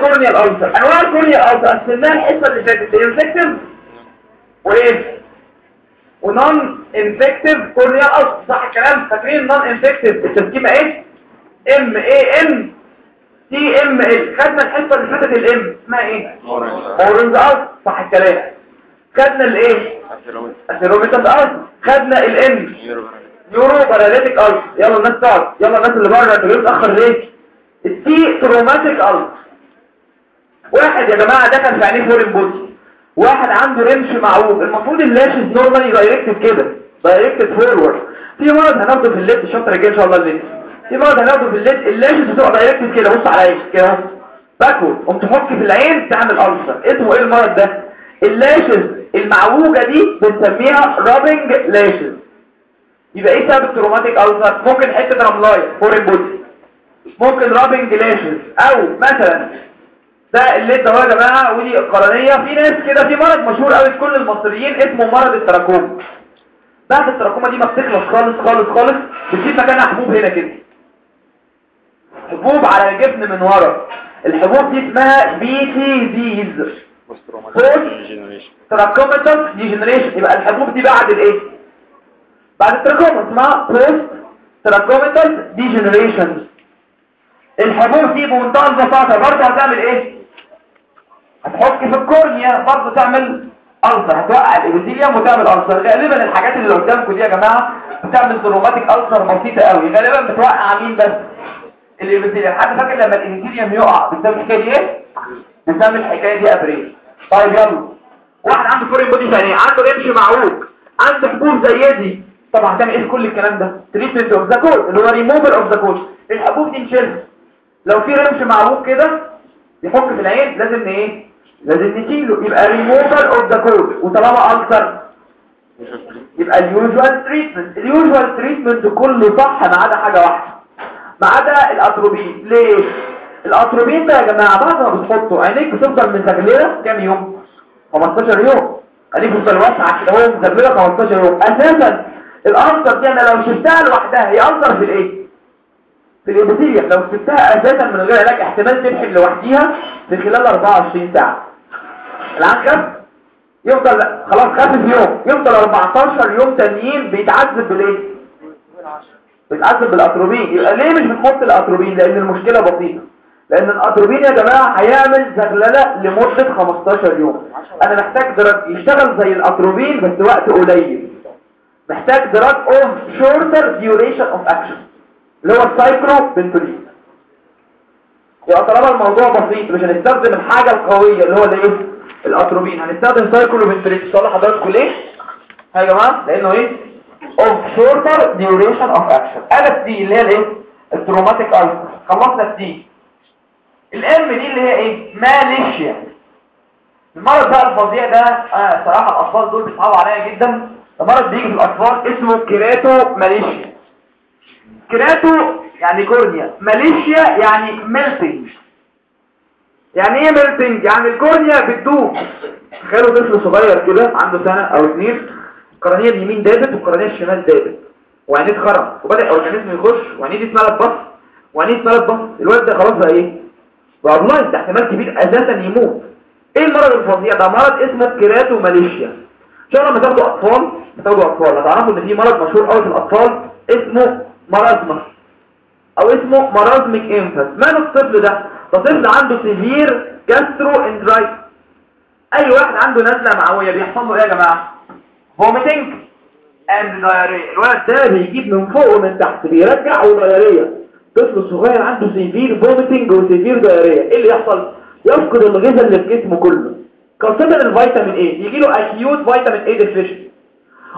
ال corneal ulcer أنواع ال corneal ulcer قسمناها الحصة اللي فاتت infective وإيه و non infective corneal ulcer صح الكلام. فاكرين non infective التركيبة إيه؟ M A N T M L خدنا الحصة اللي فاتت ال M اسمها إيه؟ Mooren's ulcer صح الكلام. خدنا ال A atheromatous ulcer خدنا ال N neuroparalytic ulcer يلا الناس تقعد يلا الناس اللي بره. جايين متأخر ليه ال T traumatic ulcer واحد يا جماعة دخل في عينيه foreign body. واحد عنده رمش معوج المفروض ال lashes normally directed كده directed forward في مرض هناخده في ال lid ال chapter الجاي إن شاء الله ال lid في مرض هناخده في ال lid ال lashes بتبقى directed كده بص عليا كده backward قمت تحك في العين تعمل ulcer اسمه إيه المرض ده؟ ال lashes المعوجة دي بنسميها rubbing lashes يبقى إيه سبب ال traumatic ulcer ممكن حتة رملاية foreign body. ممكن rubbing lashes أو مثلا ده ال lid اهو يا جماعة ودي القرنية. في ناس كده في مرض مشهور قوي في كل المصريين اسمه مرض التراكوما بعد التراكوما دي ما بتخلص خالص خالص خالص. بتسيب مكانها حبوب هنا كده. حبوب على الجفن من ورا. الحبوب دي اسمها PTDs trachomatous degeneration يبقى الحبوب دي بعد الإيه؟ بعد التراكوما اسمها post trachomatous degeneration الحبوب دي بمنتهى البساطة برضه هتعمل إيه؟ هتحك في ال cornea برضه تعمل ulcer هتوقع ال epithelium وتعمل ulcer غالبا الحاجات اللي قدامكم دي يا جماعة بتعمل traumatic ulcer بسيطة قوي. غالبا بتوقع مين بس؟ ال epithelium حد فاكر لما ال epithelium يقع بتسمي الحكاية إيه؟ بتسمي الحكاية دي أبريل. طيب يلا. واحد عنده foreign body تانية. عنده رمش معوج. عنده حبوب زي دي. طبعا هتعمل إيه كل الكلام ده؟ treatment of the cause اللي هو ريموفر أوف ذا كود الحبوب دي نشيلها لو في رمش معوج كده يحك في العين لازم إيه؟ لازم نشيله يبقى ريموفال اوف ذا كود وطالما ulcer يبقى ال usual treatment ال usual treatment كله صح ما عدا حاجة واحدة. ما عدا الأتروبين. ليه؟ الأتروبين ده يا جماعة بعد ما بتحطه عينيك بتفضل مزغللة كام يوم؟ 15 يوم. عينيك بتفضل واسعة كده هو مزغللة 15 يوم. أساسا الألسر دي أنا لو شلتها لوحدها هي ألسر في الإيه؟ في الإبثيليوم لو سبتها أساسا من غير علاج احتمال تلحم لوحديها في خلال 24 ساعة. العين خف يفضل خلاص في يوم يفضل 14 يوم تانيين بيتعذب بالإيه؟ بيتعذب بالأتروبين. يبقى ليه مش بنحط الأتروبين؟ لأن المشكلة بسيطة لأن الأتروبين يا جماعة هيعمل زغللة لمدة 15 يوم. أنا محتاج drug يشتغل زي الأتروبين بس وقت قليل. محتاج drug of shorter duration of action اللي هو ال cyclopentolate. يبقى طالما الموضوع بسيط مش هنستخدم الحاجة القوية اللي هو الإيه؟ الاتروبين هنستخدم cyclopentolate صلح حضراتكم ليه؟ يا جماعة؟ لأنه إيه؟ of shorter duration of action. ألف دي اللي هي الإيه؟ ال traumatic ulcer خلصنا الدي الام دي اللي هي إيه؟ malacia. المرض بقى الفظيع ده آه صراحة الأطفال دول بيصعبوا عليا جدا. المرض بيجي في الأطفال اسمه keratomalacia. kerato يعني cornea. malacia يعني melting يعني إيه melting يعني ال cornea بتدوب تخيلوا طفل صغير كده عنده سنة أو اتنين القرنية اليمين دابت والقرنية الشمال دابت. وعينيه اتخرم. وبدأ ال organism يخش وعينيه دي اتملت pus وعينيه اتملت pus. الولد ده خلاص بقى إيه؟ بقى blind ده احتمال كبير أساسا يموت. إيه المرض الفظيع ده؟ مرض اسمه keratomalacia إن شاء الله لما تاخدوا أطفال تاخدوا أطفال هتعرفوا إن في مرض مشهور قوي في الأطفال اسمه marasmus. أو اسمه marasmic infant ماله الطفل ده؟ ده طفل عنده severe gastroenteritis أي واحد عنده نزلة معوية بيحصل له إيه يا جماعة؟ vomiting and diarrhea الولد ده بيجيب من فوق ومن تحت بيرجع و diarrhea طفل صغير عنده severe vomiting و severe diarrhea إيه اللي يحصل؟ يفقد الغذاء اللي في جسمه كله. خاصه ال vitamin A يجي له acute vitamin A deficiency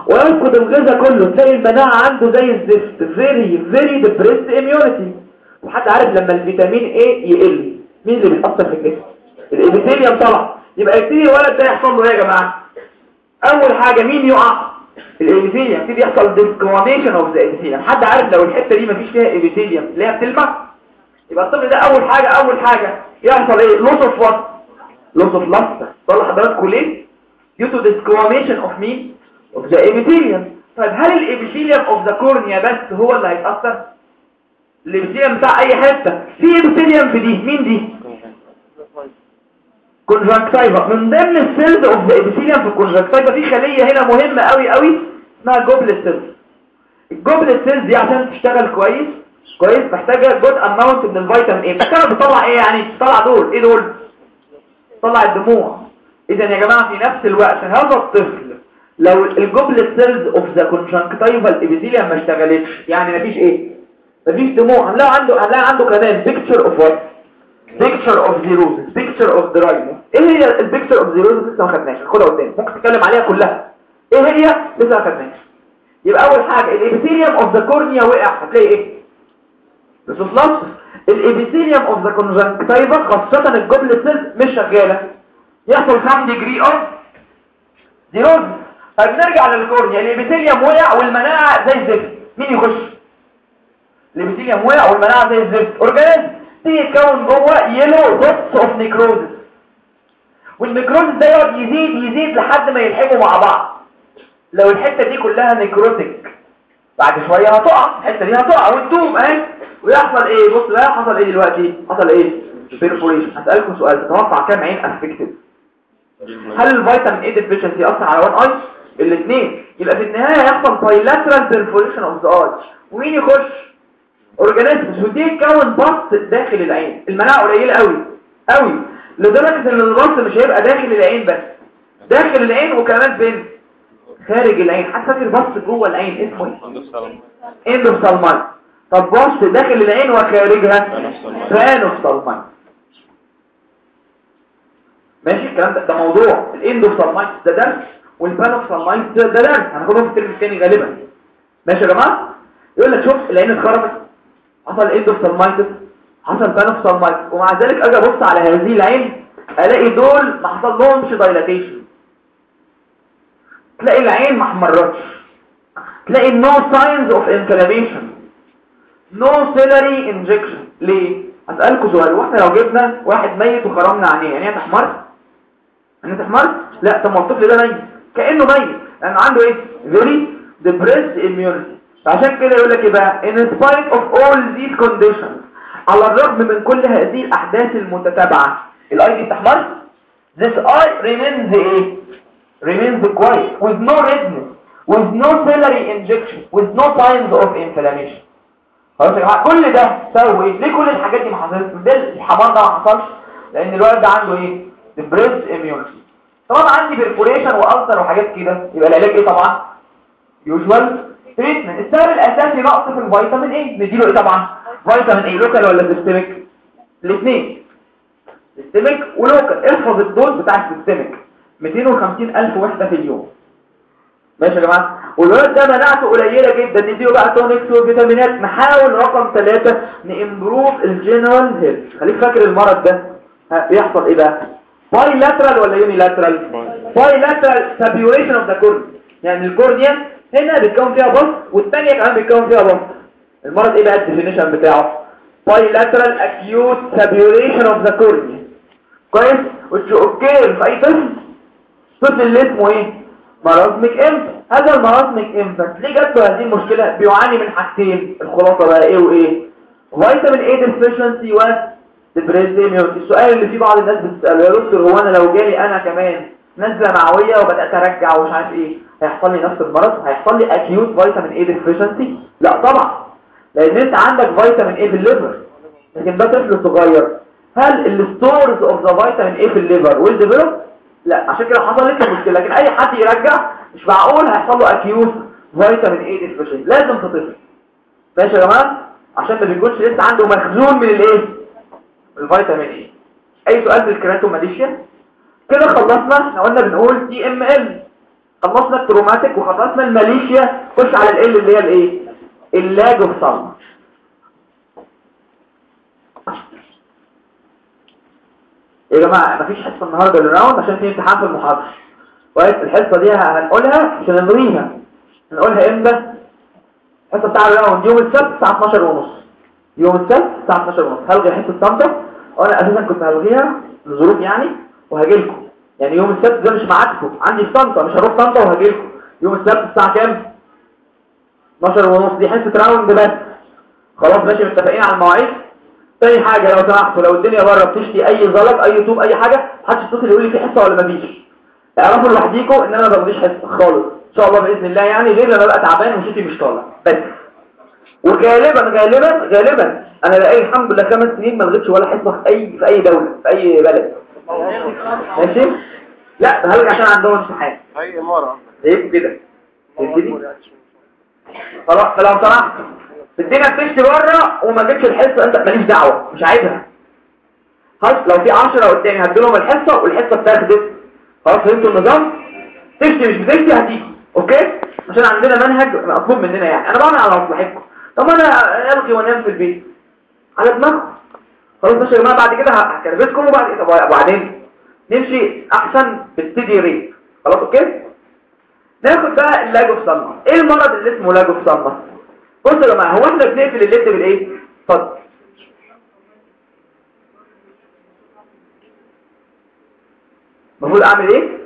ويفقد الغذاء كله. تلاقي المناعة عنده زي الزفت. very very depressed immunity وحد عارف لما ال vitamin A يقل مين اللي بيتأثر في الجسم؟ ال epithelium طلع يبقى يبتدي الولد ده يحصل له إيه يا جماعة؟ أول حاجة مين يقع؟ ال epithelium. يبتدي يحصل desquamation of the epithelium حد عارف لو الحتة دي مفيش فيها epithelium اللي هي بتلمع؟ يبقى الطفل ده أول حاجة أول حاجة يحصل إيه؟ loss of what loss of luster طلع حضراتكم ليه due to desquamation of مين of the epithelium. طيب هل ال epithelium of the cornea بس هو اللي هيتأثر؟ ال epithelium بتاع أي حتة. في epithelium في دي. مين دي؟ conjunctiva من ضمن ال cells of the epithelium في ال conjunctiva في خلية هنا مهمة قوي قوي اسمها goblet cells ال goblet cells دي عشان تشتغل كويس. كويس محتاجة good amount من ال vitamin A محتاجه بتطلع إيه يعني؟ بتطلع دول. إيه دول؟ تطلع الدموع. اذا يا جماعة في نفس الوقت هذا الطفل لو ال goblet cells of the conjunctiva ال epithelium ما اشتغلتش يعني مفيش إيه؟ مفيش دموع. هنلاقي عنده هنلاقي عنده كمان picture of what picture of xerosis picture of dryness إيه هي ال picture of xerosis لسه ما خدناش. خدها قدام. ممكن تتكلم عليها كلها. إيه هي؟ لسه ما خدناش. يبقى أول حاجة ال epithelium of the cornea وقع. هتلاقي إيه؟ بسوسلاس ال epithelium of the conjunctiva خاصة ال goblet cells مش شغالة. يحصل some degree of xerosis طيب نرجع لل cornea. ال epithelium وقع والمناعة زي الزفت. مين يخش؟ ال epithelium وقع والمناعه زي الزفت organism يتكون جوه yellow dots of necrosis وال necrosis ده يقعد يزيد يزيد لحد ما يلحموا مع بعض لو الحته دي كلها necrotic بعد شوية هتقع الحته دي هتقع وتدوب اهي ويحصل إيه بص بقى حصل إيه دلوقتي حصل إيه perforation هسالكم سؤال تتوقع كام عين affected هل ال vitamin A deficiency ياثر على one eye الاثنين يبقى في النهايه هيحصل bilateral perforation of the eye ومين يخش organisms ودي تكون pus داخل العين. المناعة قليلة قوي قوي. لدرجة إن ال pus مش هيبقى داخل العين بس. داخل العين وكمان فين خارج العين. حتى فاكر pus جوه العين. اسمه إيه؟ endophthalmitis طب pus داخل العين وخارجها؟ panophthalmitis ماشي الكلام ده. ده موضوع. ال endophthalmitis ده درس وال panophthalmitis ده درس. هناخدهم في الترم الثاني غالبا. ماشي يا جماعة؟ يقول لك شوف العين اتخربت. حصل endophthalmitis حصل panophthalmitis ومع ذلك أجي أبص على هذه العين ألاقي دول ما حصل لهمش dilatation تلاقي العين ما احمرتش. تلاقي no signs of inflammation no ciliary injection ليه؟ اسالكم سؤال. وإحنا لو جبنا واحد ميت وخرمنا عينيه يعني تحمر يعني تحمر لا طب ما الطفل ده ميت. كأنه ميت. لأن عنده إيه؟ very depressed immunity. عشان كده يقول لك إيه بقى in spite of all these conditions على الرغم من كل هذه الأحداث المتتابعة ال eye دي تحمر this eye remains إيه remains quiet with no redness with no ciliary injection with no signs of inflammation. كل ده سوى إيه؟ ليه كل الحاجات دي ما حصلتش؟ ده الاحمرار ده ما حصلش؟ لأن الولد ده عنده إيه؟ depressed immunity. طبعا عندي perforation و ulcer وحاجات كده. يبقى العلاج إيه طبعا؟ usual treatment السبب الأساسي نقص في الفيتامين A نديله إيه طبعا؟ فيتامين A local ولا systemic الاثنين systemic و local احفظ ال dose بتاع ال systemic 250 ألف وحدة في اليوم. ماشي يا جماعة؟ والولد ده مناعته قليلة جدا. نديله بقى tonics وفيتامينات. نحاول رقم ثلاثة improve ال general health خليك فاكر المرض ده. بيحصل إيه بقى؟ bilateral ولا unilateral bilateral suppuration of the cornea يعني ال cornea هنا بيتكون فيها pus والثانيه كمان بيتكون فيها pus المرض إيه بقى؟ ال definition بتاعه. Bilateral acute subluration of the cornea كويس؟ which occur في أي طفل الطفل اللي اسمه إيه؟ مرضمك إمتى هذا المرضمك إمتى ليه جت له هذه المشكلة؟ بيعاني من حاجتين. الخلاصة بقى إيه وإيه؟ فيتامين إيه deficiency و السؤال اللي فيه بعض الناس بتسأله يا دكتور هو أنا لو جالي أنا كمان نزلة معويه وبدأت ارجع ومش عارف إيه. هيحصل لي نفس المرض؟ هيحصل لي acute فيتامين إيه deficiency لا طبعا. لأن أنت عندك فيتامين A في ال liver. لكن ده طفل صغير. هل ال stores of the vitamin A في ال liver will deplete لا. عشان كده حصل لك المشكلة لكن أي حد يرجع مش معقول هيحصل له acute vitamin A deficiency لازم طفل ماشي يا جماعة؟ عشان ما بيكونش لسه عنده مخزون من الايه؟ الفيتامين A أي سؤال في ال keratomalacia كده خلصنا. إحنا قلنا بنقول T M L خلصنا ال traumatic وخلصنا ال malacia. خش على ال L اللي هي الإيه؟ ال lagophthalmos يا جماعة؟ مفيش حصة النهارده لل round عشان في امتحان في المحاضرة. كويس؟ الحصة دي هنقولها مش هنلغيها هنقولها إمتى؟ الحصة بتاع ال round يوم السبت الساعة 12 ونص. يوم السبت الساعة 12 ونص. هلغي حصة طنطا وأنا أساسا كنت هلغيها لظروف يعني. وهاجي لكم. يعني يوم السبت ده مش معاكم. عندي في طنطا مش هروح طنطا وهاجي لكم. يوم السبت الساعة كام؟ 12 ونص. دي حصة راوند بس. خلاص ماشي متفقين على المواعيد. تاني حاجة لو سمحتوا لو الدنيا بره بتشتي أي زلط أي طوب أي حاجة محدش يتصل يقول لي في حصة ولا مفيش. اعرفوا لوحديكم إن أنا ما باخدش حصة خالص. إن شاء الله بإذن الله يعني غير لما أبقى تعبان وشوفي مش طالع. بس. وغالبا غالبا غالبا أنا بقالي الحمد لله خمس سنين ما لغيتش ولا حصة في أي في أي دولة في أي بلد. ماشي؟ لا هلغي عشان عندهم امتحان أي اماره إيه؟ كده. تبتدي خلاص فلو سمحت الدنيا بتشتي بره وما جبتش الحصة. أنت ماليش دعوة مش عايزها. خلاص لو في 10 قدامي هديلهم الحصة والحصة اتاخدت خلاص فهمتوا النظام؟ تشتي مش بتشتي هتيجي أوكي؟ عشان عندنا منهج مطلوب مننا يعني. أنا بعمل على مصلحتكم. طب أنا ألغي وانام في البيت. على دماغكم. خلاص ماشي يا جماعة بعد كده هكربتكم وبعد طب وبعدين نمشي أحسن بالتدي ريت خلاص أوكي؟ ناخد بقى اللاجو في صلمة إيه المرض اللي اسمه لاجو في صلمة بصوا يا جماعة هو إحنا بنقفل الليد بالإيه؟ اتفضل. المفروض أعمل إيه؟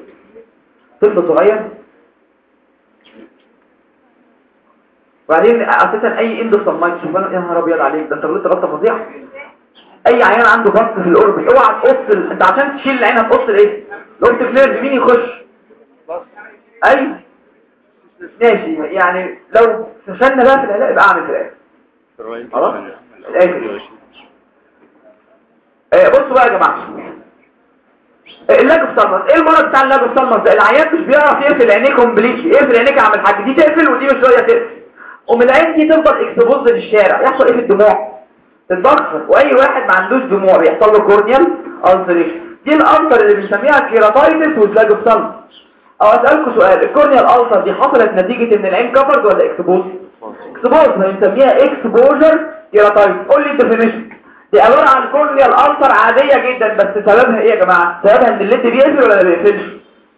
طفل صغير. وبعدين أساسا أي endophthalmitis شوف أنا يا نهار أبيض عليك ده أنت غلطت غلطة فظيعة. أي عيان عنده pus في ال orbit اوعى تقص أنت عشان تشيل العين هتقص الإيه؟ ال optic nerve مين يخش؟ أيوه ماشي يعني لو فشلنا بقى في العلاج يبقى أعمل في الآخر خلاص؟ الآخر آه، بصوا بقى يا جماعة. ال lagophthalmos إيه المرض بتاع ال lagophthalmos ده العيان مش بيعرف يقفل عينيه completely يقفل عينيك اعمل حاجة دي تقفل ودي مش راضية تقفل. ومن العين دي تفضل exposed للشارع. يحصل إيه في الدموع؟ تتبخر وأي واحد ما عندوش دموع بيحصل له corneal ulceration دي ال ulcer اللي بنسميها keratitis وال lagophthalmos أو أسألكم سؤال ال corneal ulcer دي حصلت نتيجة إن العين covered ولا exposed؟ exposed. بنسميها exposure keratitis. قول لي ال definition. دي عبارة عن corneal ulcer عادية جدا بس سببها إيه يا جماعة؟ سببها إن ال lid بيقفل ولا ما بيقفلش؟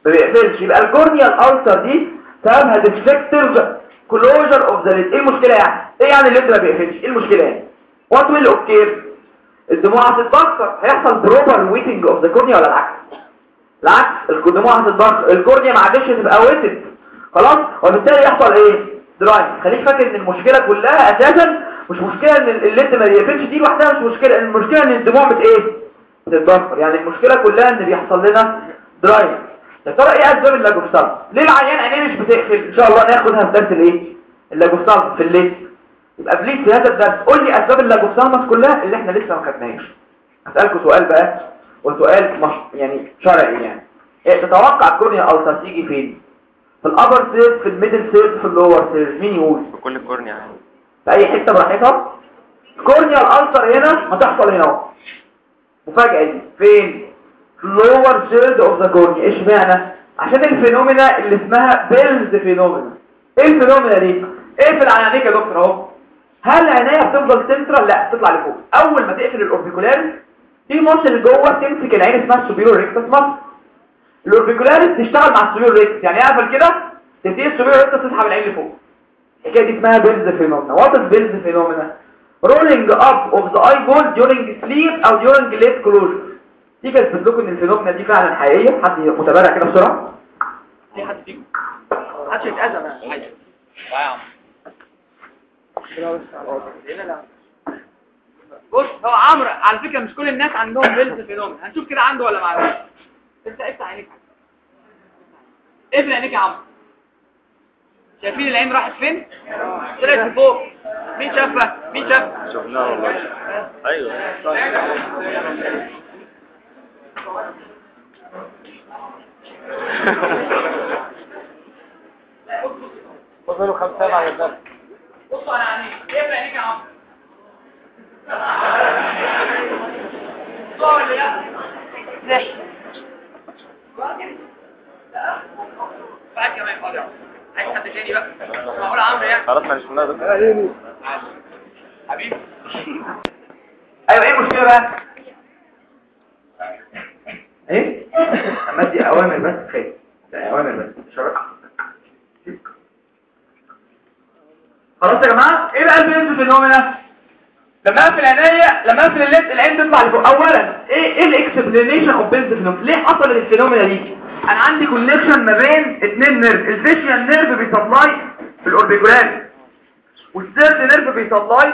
ما بيقفلش. يبقى ال corneal ulcer دي سببها defective closure of the lid إيه المشكلة يعني؟ إيه يعني ال lid ما بيقفلش؟ إيه المشكلة يعني؟ what will occur الدموع هتتبخر هيحصل proper wetting of the cornea ولا العكس العكس الدموع هتتبخر ال cornea ما عادش تبقى wetted خلاص؟ وبالتالي يحصل إيه؟ dry eye خليك فاكر إن المشكلة كلها أساسا مش مشكلة إن ال lid ما بيقفلش دي لوحدها مش مشكلة المشكلة إن الدموع بت إيه؟ بتتبخر يعني المشكلة كلها إن بيحصل لنا dry eye يا ترى إيه أسباب ال lagophthalmos؟ ليه العيان عينيه مش بتقفل؟ إن شاء الله ناخدها في درس الإيه؟ اللاجوستال في الليل. يبقى please في هذا الدرس قول لي أسباب ال lagophthalmos كلها اللي إحنا لسه ما خدناهاش. هسالكم سؤال بقى وسؤال مش يعني شرعي يعني. إيه تتوقع ال corneal ulcer تيجي فين؟ في ال upper third في ال middle third في ال lower third مين يقول؟ بكل cornea يعني. في أي حتة براحتها؟ ال corneal ulcer هنا ما تحصل هنا. مفاجأة دي. فين؟ في ال lower third of the cornea اشمعنى؟ عشان ال phenomena اللي اسمها Bell's phenomena إيه ال phenomena دي؟ إيه في العينيك يا دكتور أهو؟ هل العين بتفضل سنترال؟ لا تطلع لفوق. أول ما تقفل ال orbicularis في muscle جوه تمسك العين اسمها ال superior rectus muscle ال orbicularis تشتغل مع ال superior rectus. يعني اقفل كده تبتدي ال superior rectus تسحب العين لفوق. الحكاية دي اسمها Bell's phenomena. what is Bell's phenomena؟ rolling up of the eyeball during sleep أو during lid closure دي كانت لكم إن ال phenomena دي فعلا حقيقية. حد متابع كده بسرعة؟ في حد فيكم محدش عايز بص هو عمرو على فكرة مش كل الناس عندهم Bell's phenomenon هنشوف كده عنده ولا ما عندوش؟ انت افتح عينيك اقفل عينيك يا عمرو شايفين العين راحت فين؟ طلعت لفوق مين شافها؟ مين شافها؟ شفناه والله. أيوه. فضلوا خمسة على الدرس. بصوا على عينيك اقفل عينيك يا عمرو صور ولا لا بعد كمان فاضي عايز حد تاني بقى معقول عمرو يعني خلاص ما شفناه ده حبيبي. أيوه إيه المشكلة بقى؟ إيه؟ أما دي أوامر بس خير. ده أوامر بس. شرط خلاص يا جماعة؟ إيه بقى ال Bell's phenomena لما اقفل عينيا لما اقفل ال lid العين تطلع لفوق. اولا إيه إيه ال explanation of Bell's phenomena ليه حصل ال phenomena دي؟ أنا عندي كونكشن ما بين اتنين نيرف الفيشيال نيرف بيسبلاي الأوربيكولار. والثيرد نيرف بيسبلاي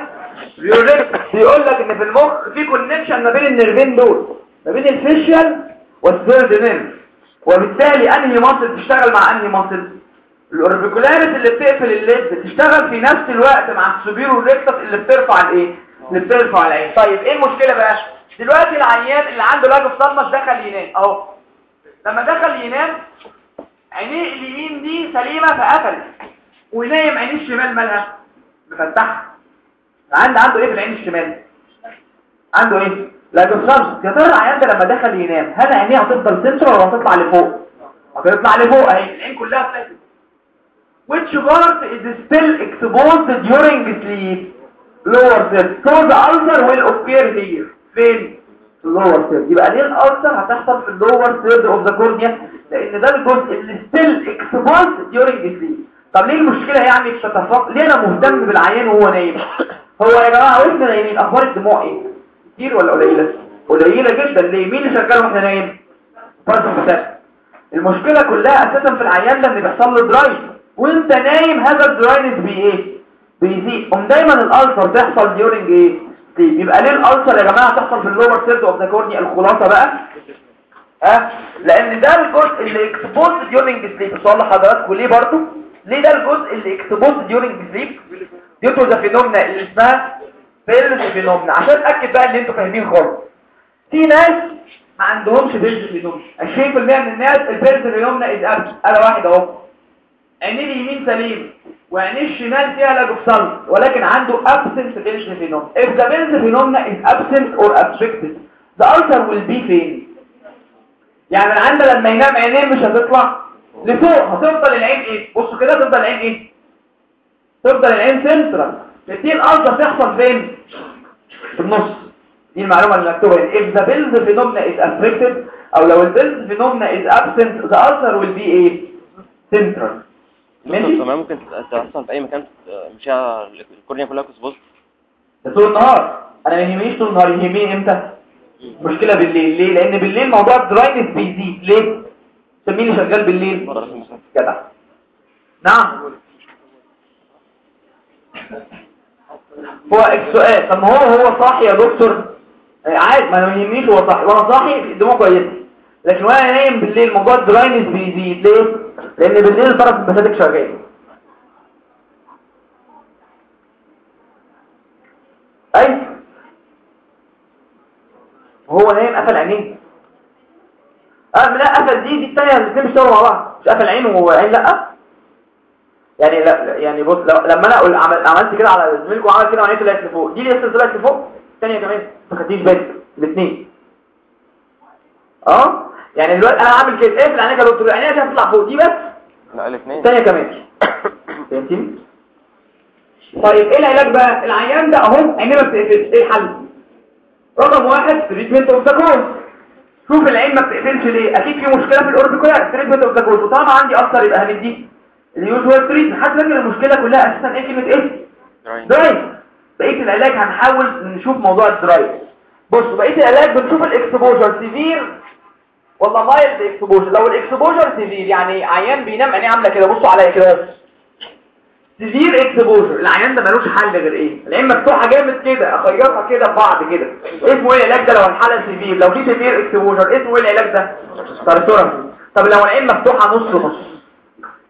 بيقول لك إن في المخ في كونكشن ما بين النيرفين دول. ما بين الفيشيال والثيرد نيرف وبالتالي أنهي muscle تشتغل مع أنهي muscle ال orbicularis اللي بتقفل ال lid بتشتغل في نفس الوقت مع ال superior rectus اللي بترفع الإيه؟ اللي بترفع العين. طيب إيه المشكلة بقى؟ دلوقتي العيان اللي عنده لاج اوف دخل ينام أهو. لما دخل ينام عينيه اليمين دي سليمة فقفلت. ونايم عينيه الشمال مالها؟ مفتحة. عنده عنده إيه في العين الشمال؟ عنده إيه؟ لاج اوف يا ترى العيان ده لما دخل ينام هل عينيه هتفضل سنتر ولا هتطلع لفوق؟ هتطلع لفوق. أهي العين كلها طلعت which part is still exposed during sleep? Lower third so the ulcer will appear here. فين lower third يبقى ليه الالسر هتحصل في lower third of the cornea لأن ده الجزء اللي still exposed during sleep. طب ليه المشكلة يعني تتفق ليه أنا مهتم بالعيان وهو نايم؟ هو يا جماعة وإحنا نايمين؟ أخبار الدموع إيه؟ كتير ولا قليلة؟ قليلة جدا. ليه؟ مين اللي شغال وإحنا نايم فرد المشكلة كلها أساسا في العيان ان بيحصل له درايف وانت نايم هذا ال dryness بي إيه؟ بيزيد قوم دايما ال ulcer تحصل during إيه؟ طيب يبقى ليه ال ulcer يا جماعة تحصل في ال lower third of the الخلاصة بقى؟ ها؟ أه؟ لأن ده الجزء اللي exposed during sleep سؤال لحضراتكم ليه برضو ليه ده الجزء اللي exposed during sleep due to the phenomena اللي اسمها Bell's phenomena عشان اتاكد بقى إن أنتوا فاهمين خالص. في ناس ما عندهمش Bell's phenomena 20% من الناس ال Bell's phenomena is absent أنا واحد أهو. عينيه اليمين سليم وعينيه الشمال فيها لاجوكسال ولكن عنده absent Bell's phenomena if the Bell's phenomena is absent or affected the ulcer will be فين يعني العيان لما ينام عينيه مش هتطلع؟ لفوق. هتفضل العين إيه؟ بصوا كده تفضل العين إيه؟ تفضل العين سنترال تبتدي ال ulcer تحصل فين؟ في النص. دي المعلومة اللي مكتوبه هنا if the Bell's phenomena is affected أو لو ال Bell's phenomena is absent the ulcer will be إيه؟ سنترال ماشي. تمام. ممكن تحصل في أي مكان مش هي ال cornea كلها exposed ده طول النهار. أنا ما يهمنيش طول النهار يهمني إمتى؟ مشكلة بالليل. ليه؟ لأن بالليل موضوع ال dryness بيزيد. ليه؟ اللي شغال بالليل. جدع. نعم. هو السؤال طب ما هو هو صاحي يا دكتور؟ عادي. ما أنا ما يهمنيش هو صاحي. وأنا صاحي دماغه كويسة. لكن وأنا نايم بالليل موضوع الدراينس بيزيد. ليه؟ لأن بالليل البساتك شغال أي؟ وهو نايم قفل عينيه. آه لا قفل دي دي الثانية الاثنين بيشتغلوا مع بعض. مش قفل عينه وهو عين لأ. يعني لا يعني بص لما أنا أقول عمل عملت كده على زميلكم وعمل كده وعينيه طلعت لفوق. دي لسه طلعت لفوق الثانية كمان. ما خدتيش بالك الاثنين أه؟ يعني دلوقتي أنا عامل كده اقفل عينيك يا دكتور عينيك هتطلع فوق دي بس. لا الاثنين الثانية كمان. فهمتني؟ طيب إيه العلاج بقى؟ العيان ده أهو عينيه ما بتقفلش إيه الحل؟ رقم واحد treatment of the cause شوف العين ما بتقفلش ليه؟ أكيد في مشكلة في ال orbicularis treatment of the cause وطالما عندي أثر يبقى هندي ال usual treatment حد فاكر المشكلة كلها. أساسا إيه كلمة إيه؟ dryness بقية العلاج هنحاول نشوف موضوع ال dryness بصوا بقية العلاج بنشوف ال exposure. severe ولا mild exposure لو ال exposure severe يعني عيان بينام عينيه عاملة كده بصوا عليا كده بس. severe exposure العيان ده ملوش حل غير إيه؟ العين مفتوحة جامد كده اخيطها كده ببعض كده. اسمه إيه العلاج ده؟ لو الحالة severe لو في severe exposure اسمه إيه العلاج ده؟ tarsorrhaphy طب لو العين مفتوحة نص نص.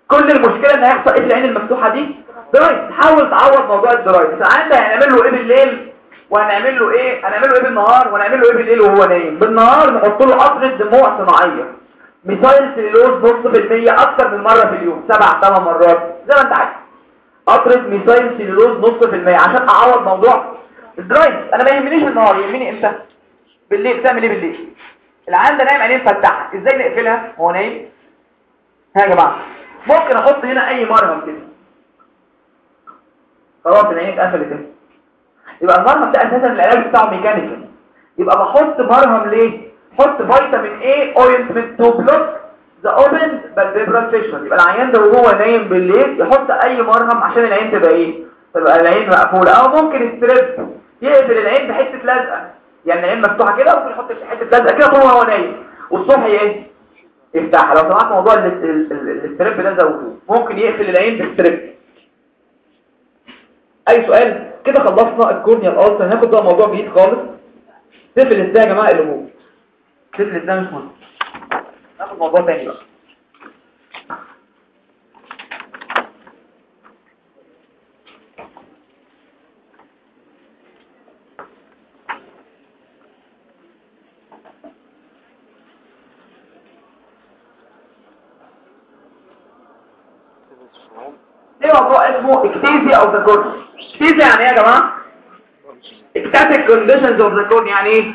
كل المشكلة ان هيحصل إيه العين المفتوحة دي؟ dryness. حاول تعوض موضوع ال dryness. العيان ده هنعمل له إيه بالليل؟ وهنعمل له إيه؟ هنعمل له إيه بالنهار؟ وهنعمل له إيه بالليل وهو نايم. بالنهار نحط له قطره دموع صناعية. methyl cellulose نص بالمية أكتر من مرة في اليوم سبع ثمان مرات. زي ما أنت عايز قطره methyl cellulose نص في المية. عشان أعوض موضوع. ال dryness أنا ما يهمنيش النهار يهمني إمتى؟ بالليل. تعمل إيه بالليل؟ العيان ده نايم عينيه مفتحة. إزاي نقفلها؟ هو نايم. ها يا جماعة. ممكن أحط هنا أي مرهم كده. خلاص العين اتقفلت. كده يبقى المرهم ده أساسا العلاج بتاعه mechanical. يبقى بحط مرهم ليه؟ حط vitamin A ointment to block the open palpebral fissure يبقى العيان ده وهو نايم بالليل يحط أي مرهم عشان العين تبقى إيه؟ تبقى العين مقفولة. أو ممكن strip يقفل العين بحتة لزقة. يعني العين مفتوحة كده ممكن يحط حتة لزقة كده طول ما هو نايم. والصبح إيه؟ يفتحها. لو سمعت موضوع ال strip ده زودوه ممكن يقفل العين بال strip أي سؤال؟ كده خلصنا ال corneal ulcer هناخد بقى موضوع جديد خالص. سيفلس ده يا جماعة اللي هو سيفلس ده مش مهم. ناخد موضوع تاني بقى. إيه موضوع اسمه ectasia of the ectasia يعني إيه يا جماعة ectatic conditions of the cornea يعني إيه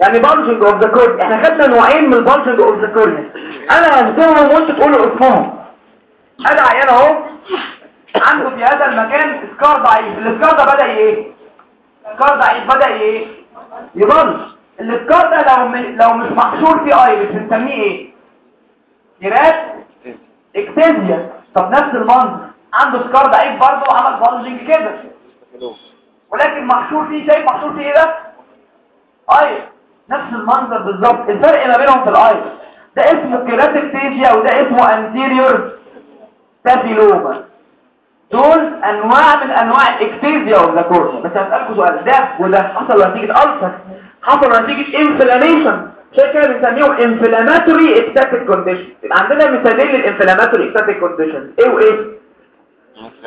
يعني bulging of the cornea إحنا خدنا نوعين من ال bulging of the cornea أنا هذكرهم وانتوا تقولوا اسمهم ادي عيان اهو عنده في هذا المكان scar ضعيف ال scar ده بدا إيه scar ضعيف بدا إيه ي bulge ال scar ده لو م... لو مش محشور فيه iris بنسميه إيه keratectasia طب نفس المنظر عنده scar ضعيف برضه عمل bulging كده. ولكن محشور فيه شايف محشور فيه إيه ده iris نفس المنظر بالظبط. الفرق ما بينهم في ال iris ده اسمه keratectasia وده اسمه anterior staphyloma دول أنواع من أنواع ال ectasia of the cornea بس هسألكم سؤال. ده وده. حصل نتيجة ulcer حصل نتيجة inflammation عشان كده بنسميهم inflammatory ectatic condition عندنا مثالين لل inflammatory ectatic condition إيه وإيه؟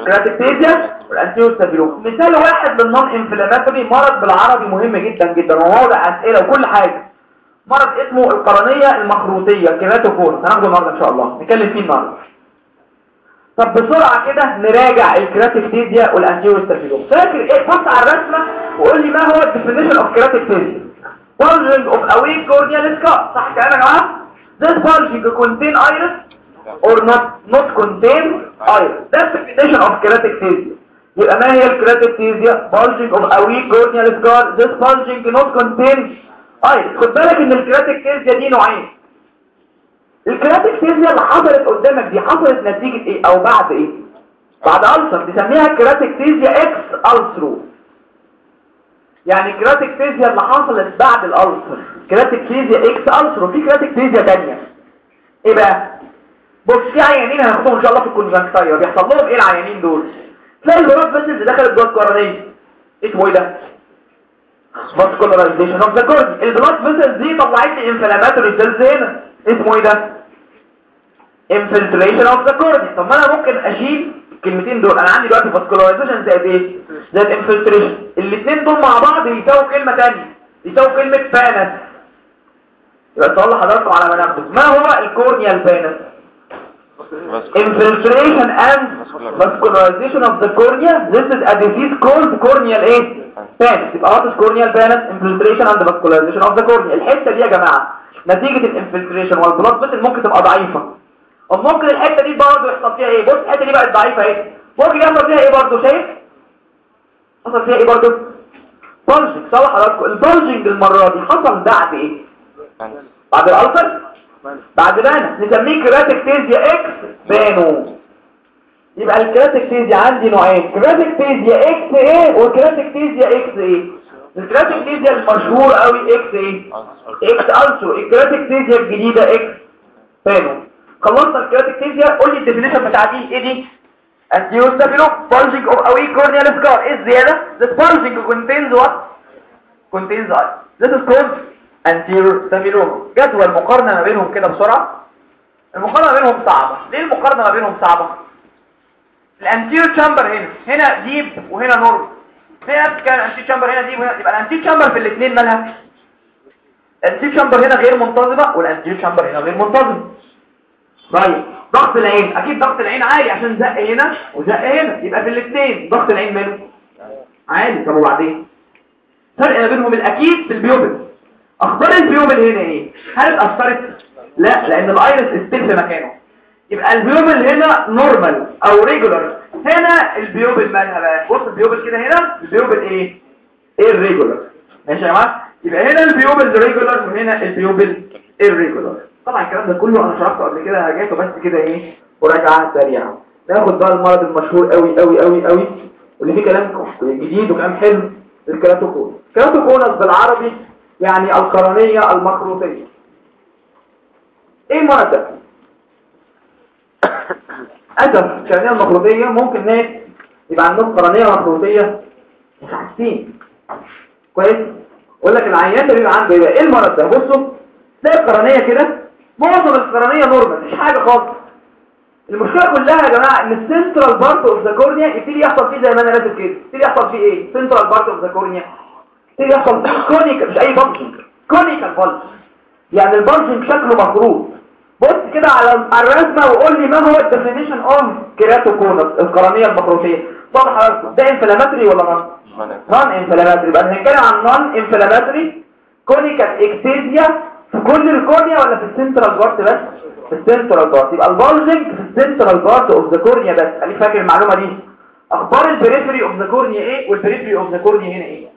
keratectasia وال anterior staphyloma مثال واحد لل non inflammatory مرض بالعربي مهم جدا جدا وموضع أسئلة وكل حاجة. مرض اسمه القرنية المخروطية keratoconus هناخده النهارده إن شاء الله. نتكلم فيه النهارده. طب بسرعة كده نراجع ال keratectasia وال anterior staphyloma فاكر إيه؟ بص على الرسمة وقول لي ما هو ال definition of keratectasia of a weak corneal scar صح كده يا جماعة؟ This bulging contain iris or not, not contain iris that's the definition of keratectasia يبقى ما هي ال keratectasia bulging of a weak corneal scar this bulging not contain iris خد بالك ان ال keratectasia دي نوعين ال keratectasia اللي حصلت قدامك دي حصلت نتيجة إيه أو بعد إيه بعد ulcer بنسميها keratectasia ex ulcero يعني keratectasia اللي حصلت بعد ال ulcer keratectasia ex ulcero في keratectasia تانية. إيه بقى؟ بص في عيانين هناخدهم إن شاء الله في ال conjunctiva بيحصل لهم إيه العيانين دول؟ تلاقي ال blood vessels دخلت جوه القرنيه اسمه إيه ده؟ vascularization of the cornea ال blood vessels دي طلعت لي inflammatory cells هنا. اسمه إيه ده؟ Infiltration of the cornea طب ما أنا ممكن أشيل الكلمتين دول. أنا عندي دلوقتي vascularization زائد إيه؟ زائد infiltration. الاثنين دول مع بعض يساووا كلمة تانية. يساووا كلمة pannus يبقى تصلح حضراتكم على ما ناخده ما هو ال corneal pannus infiltration and vascularization of the cornea this is a disease called corneal إيه pannus يبقى is corneal pannus infiltration and vascularization of the cornea. الحتة دي يا جماعة نتيجة ال infiltration وال blood vessel ممكن تبقى ضعيفة. وممكن الحتة دي برضه يحصل فيها إيه؟ بص الحتة دي بقت ضعيفة إيه؟ ممكن يحصل فيها إيه برضه؟ شايف؟ حصل فيها إيه برضه؟ bulging صح حضراتكم ال bulging المرة دي حصل بعد إيه؟ بعد ال ulcer. بعد pannus نسميه keratectasia ex panno. يبقى ال keratectasia عندي نوعين. keratectasia ex إيه و keratectasia ex إيه ال keratectasia المشهور قوي ex إيه ex ulcero ال keratectasia الجديدة ex panno. خلصنا ال keratectasia قول لي ال definition بتاع دي. إيه دي؟ anterior staphyloma bulging of a weak corneal scar. إيه الزيادة؟ This bulging contains what? Contains iris this is called anterior staphyloma جدول مقارنة ما بينهم كده بسرعة؟ المقارنة ما بينهم صعبة. ليه المقارنة ما بينهم صعبة؟ ال anterior chamber هنا. هنا deep وهنا normal. هنا كان ال anterior chamber هنا deep وهنا يبقى ال anterior chamber في الاثنين مالها؟ ال anterior chamber هنا غير منتظمة وال anterior chamber هنا غير منتظم. طيب ضغط العين. أكيد ضغط العين عالي عشان زق هنا وزق هنا. يبقى في الاثنين ضغط العين ماله؟ عالي. طب وبعدين؟ فرق ما بينهم الأكيد في ال pupil. أخبار ال pupil هنا إيه؟ هل اتاثرت لا لأن ال iris still في مكانه. يبقى ال pupil هنا normal أو regular هنا ال pupil مالها بقى بص ال pupil كده هنا ال pupil إيه irregular ماشي يا جماعة؟ يبقى هنا ال pupil regular وهنا ال pupil irregular طبعا الكلام ده كله أنا شرحته قبل كده جاته بس كده إيه؟ مراجعه سريعة. ناخد بقى المرض المشهور قوي قوي قوي قوي واللي فيه كلام جديد وكلام حلو. ال keratoconus. ال keratoconus بالعربي يعني القرنية المخروطيه إيه المرض ده اسف القرنية المخروطيه ممكن ناس يبقى عندهم قرنية مخروطيه مش حاجتين كويس؟ أقول لك العيان ده بيبقى عنده إيه المرض ده؟ بصوا تلاقي القرنيه كده معظم القرنية normal مش حاجة خالص. المشكلة كلها يا جماعة إن ال central part of the cornea يبتدي يحصل فيه زي ما أنا راسم كده. يبتدي يحصل فيه إيه؟ central part of the cornea يحصل فيه conical مش أي bulging conical bulging يعني ال bulging شكله مخروط. بص كده على الرسمة وقول لي ما هو ال definition of keratoconus القرنيه المخروطيه طبعا حضرتك ده inflammatory ولا non non inflammatory يبقى هنتكلم عن non inflammatory conical ectasia في كل ال cornea ولا في ال central part بس؟ في ال central part يبقى ال bulging في ال central part of the cornea بس. خليك فاكر المعلومة دي. أخبار ال periphery of the cornea إيه؟ وال periphery of the cornea هنا إيه؟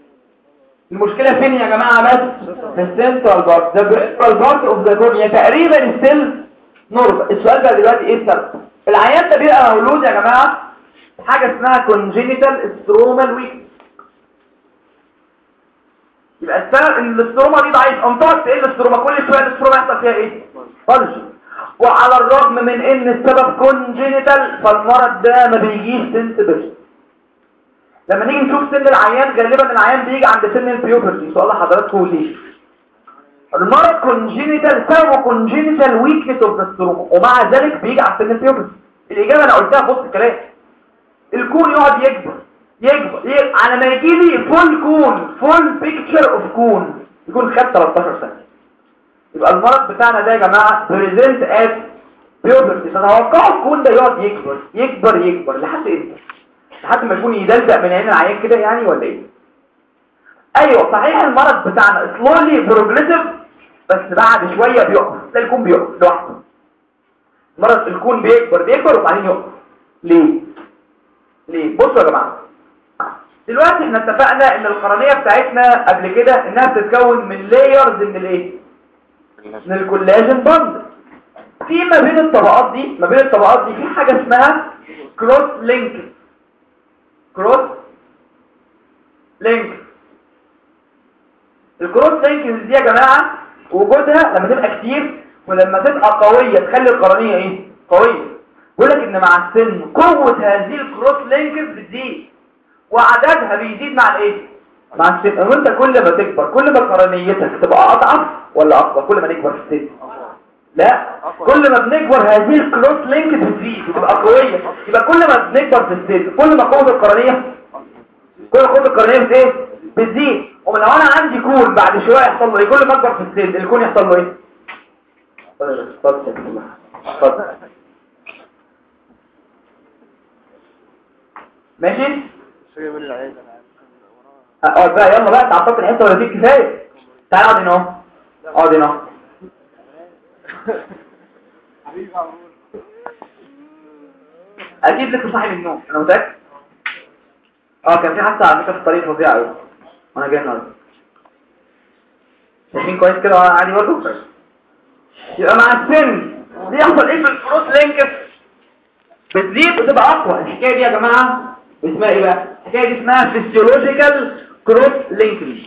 المشكلة فين يا جماعة بس؟ في ال central part the peripheral part of the cornea تقريبا still normal السؤال بقى دلوقتي إيه السبب؟ العيان ده بيبقى مولود يا جماعة. حاجة اسمها congenital stromal weakness يبقى السبب إن ال stroma دي ضعيف تقعد تقل ال stroma؟ كل شوية ال stroma يحصل فيها إيه؟ bulging وعلى الرغم من إن السبب congenital فالمرض ده ما بيجيش since birth لما نيجي نشوف سن العيان غالبا العيان بيجي عند سن ال puberty. سؤال لحضراتكم ليه؟ المرض congenital سببه congenital weakness of the ومع ذلك بيجي على سن ال puberty. الإجابة أنا قلتها في وسط الكلام. ال cone يقعد يكبر يكبر, يكبر. على ما يجي لي full cone full picture of cone. يكون خد 13 سنه يبقى المرض بتاعنا ده يا جماعة present at puberty فتوقعوا ال cone ده يقعد يكبر يكبر يكبر. لحد إمتى؟ لحد ما يكون يدلدق من عين العيان كده يعني ولا إيه؟ أيوه صحيح المرض بتاعنا slowly progressive بس بعد شوية بيقف ده ال cone بيقف لوحده. مرض ال cone بيكبر بيكبر وبعدين يقف. ليه؟ ليه؟ بصوا يا جماعة. دلوقتي إحنا اتفقنا إن القرنية بتاعتنا قبل كده إنها بتتكون من layers من الإيه؟ من ال collagen bundle في ما بين الطبقات دي ما بين الطبقات دي في حاجة اسمها cross link cross link ال cross link دي يا جماعة وجودها لما تبقى كتير ولما تبقى قوية تخلي القرنية إيه؟ قوية. بيقول لك إن مع السن قوة هذه ال cross links بتزيد وعددها بيزيد مع الإيه؟ مع السن. وانت كل ما تكبر كل ما قرنيتك تبقى أضعف ولا أقوى؟ كل ما نكبر في السن. لا. كل ما بنكبر هذه الكروس لينك بتزيد وتبقى قوية. يبقى كل ما بنكبر في السن كل ما قوة القرنية كل ما قوة القرنية إيه؟ بتزيد ومن لو أنا عندي كون بعد شوية يحصل له إيه؟ كل ما أكبر في السن الكون يحصل له إيه؟ اتفضل ماشي اقعد بقى يلا بقى تعطلت الحتة ولا دي كفاية؟ تعال اقعد هنا اهو. اقعد هنا أكيد لسه صاحي من النوم أنا متأكد؟ آه كان في حادثه على فكرة في الطريق فظيعه قوي وأنا جاي النهارده. شايفين كويس كده؟ وأنا عادي برضه. يبقى مع السن. بيحصل إيه في ال cross links بتزيد وتبقى أقوى. الحكاية دي يا جماعة اسمها إيه بقى؟ الحكاية دي اسمها physiological cross linking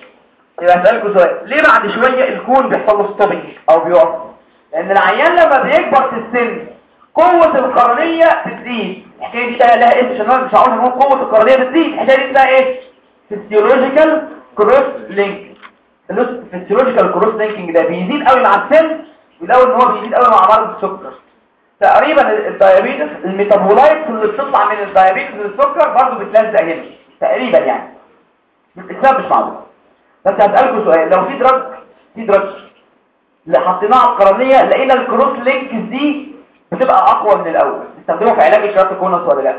يبقى هسألكوا سؤال. ليه بعد شوية ال cone بيحصل له stopping أو بيقف؟ لأن العيان لما بيكبر في السن قوة القرنية بتزيد. الحكاية دي بقى لها اسم عشان أنا مش هقول ان قوة القرنية بتزيد. الحكاية دي اسمها إيه physiological cross link ال physiological cross linking ده بيزيد قوي مع السن بيلاقوا إن هو بيزيد قوي مع مرض السكر. تقريبا ال diabetes ال metabolites اللي بتطلع من ال diabetes للسكر برضه بتلزق هنا. تقريبا يعني. السبب مش معروف بس هسألكم سؤال لو في drug في drug اللي حطيناها على القرنية لقينا ال cross links دي بتبقى أقوى من الأول. نستخدمه في علاج ال keratoconus ولا لا؟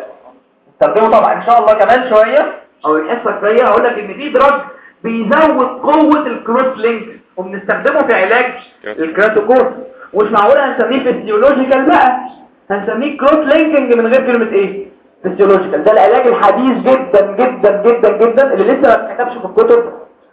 نستخدمه طبعا. إن شاء الله كمان شوية. أو الحصة الجايه هقول لك إن في drug بيزود قوة ال cross links وبنستخدمه في علاج ال keratoconus مش معقول هنسميه physiological بقى؟ هنسميه cross linking من غير كلمة إيه؟ physiological ده العلاج الحديث جدا جدا جدا جدا اللي لسه ما اتكتبش في الكتب.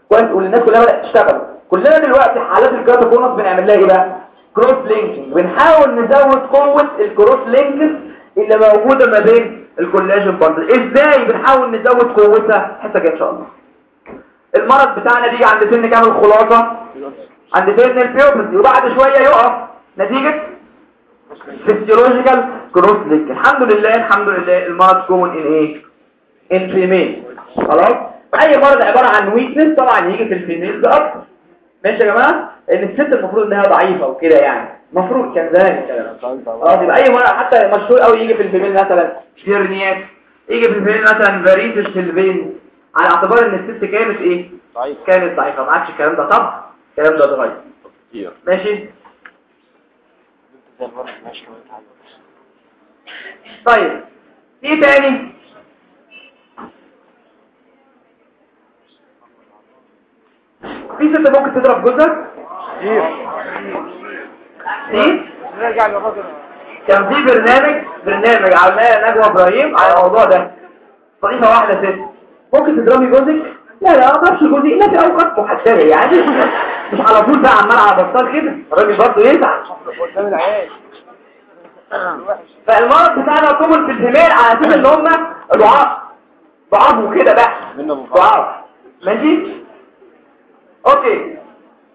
كويس. والناس كلها بدأت تشتغل. كلنا دلوقتي حالات ال keratoconus بنعمل لها إيه بقى؟ cross linking بنحاول نزود قوة ال cross links اللي موجودة ما بين ال collagen bundle إزاي؟ بنحاول نزود قوتها حتى كده إن شاء الله. المرض بتاعنا بيجي عند سن كام الخلاصة؟ عند سن ال puberty وبعد شوية يقف. نتيجة؟ physiological cross link الحمد لله الحمد لله المرض common in إيه in female خلاص؟ أي مرض عبارة عن weakness طبعا يجي في ال females أكتر ماشي يا جماعة؟ إن الست المفروض إنها ضعيفة وكده يعني. المفروض كان زمان الكلام. آه يبقى أي مرض حتى مشهور قوي يجي في ال female مثلا hernia يجي في ال female مثلا varices في ال vein على اعتبار إن الست كانت إيه؟ ضعيف كانت ضعيفة. ما عادش الكلام ده. طبعا الكلام ده اتغير ماشي؟ طيب إيه تاني؟ في ست ممكن تضرب جوزها إيه؟ نرجع للراجل كان في برنامج برنامج عملناه نجوى إبراهيم على الموضوع ده. طريقة واحدة ست. ممكن تضربي جوزك؟ لا لا ما أضربش جوزي. إلا في أوقات محدده يعني. مش على طول بقى عمال على بطال كده. الراجل برضه يزعل. قدام العيال. فالمرض بتاعنا common في ال female على أساس إن هم ضعاف ضعاف وكده بقى. ضعاف ماشي؟ okay.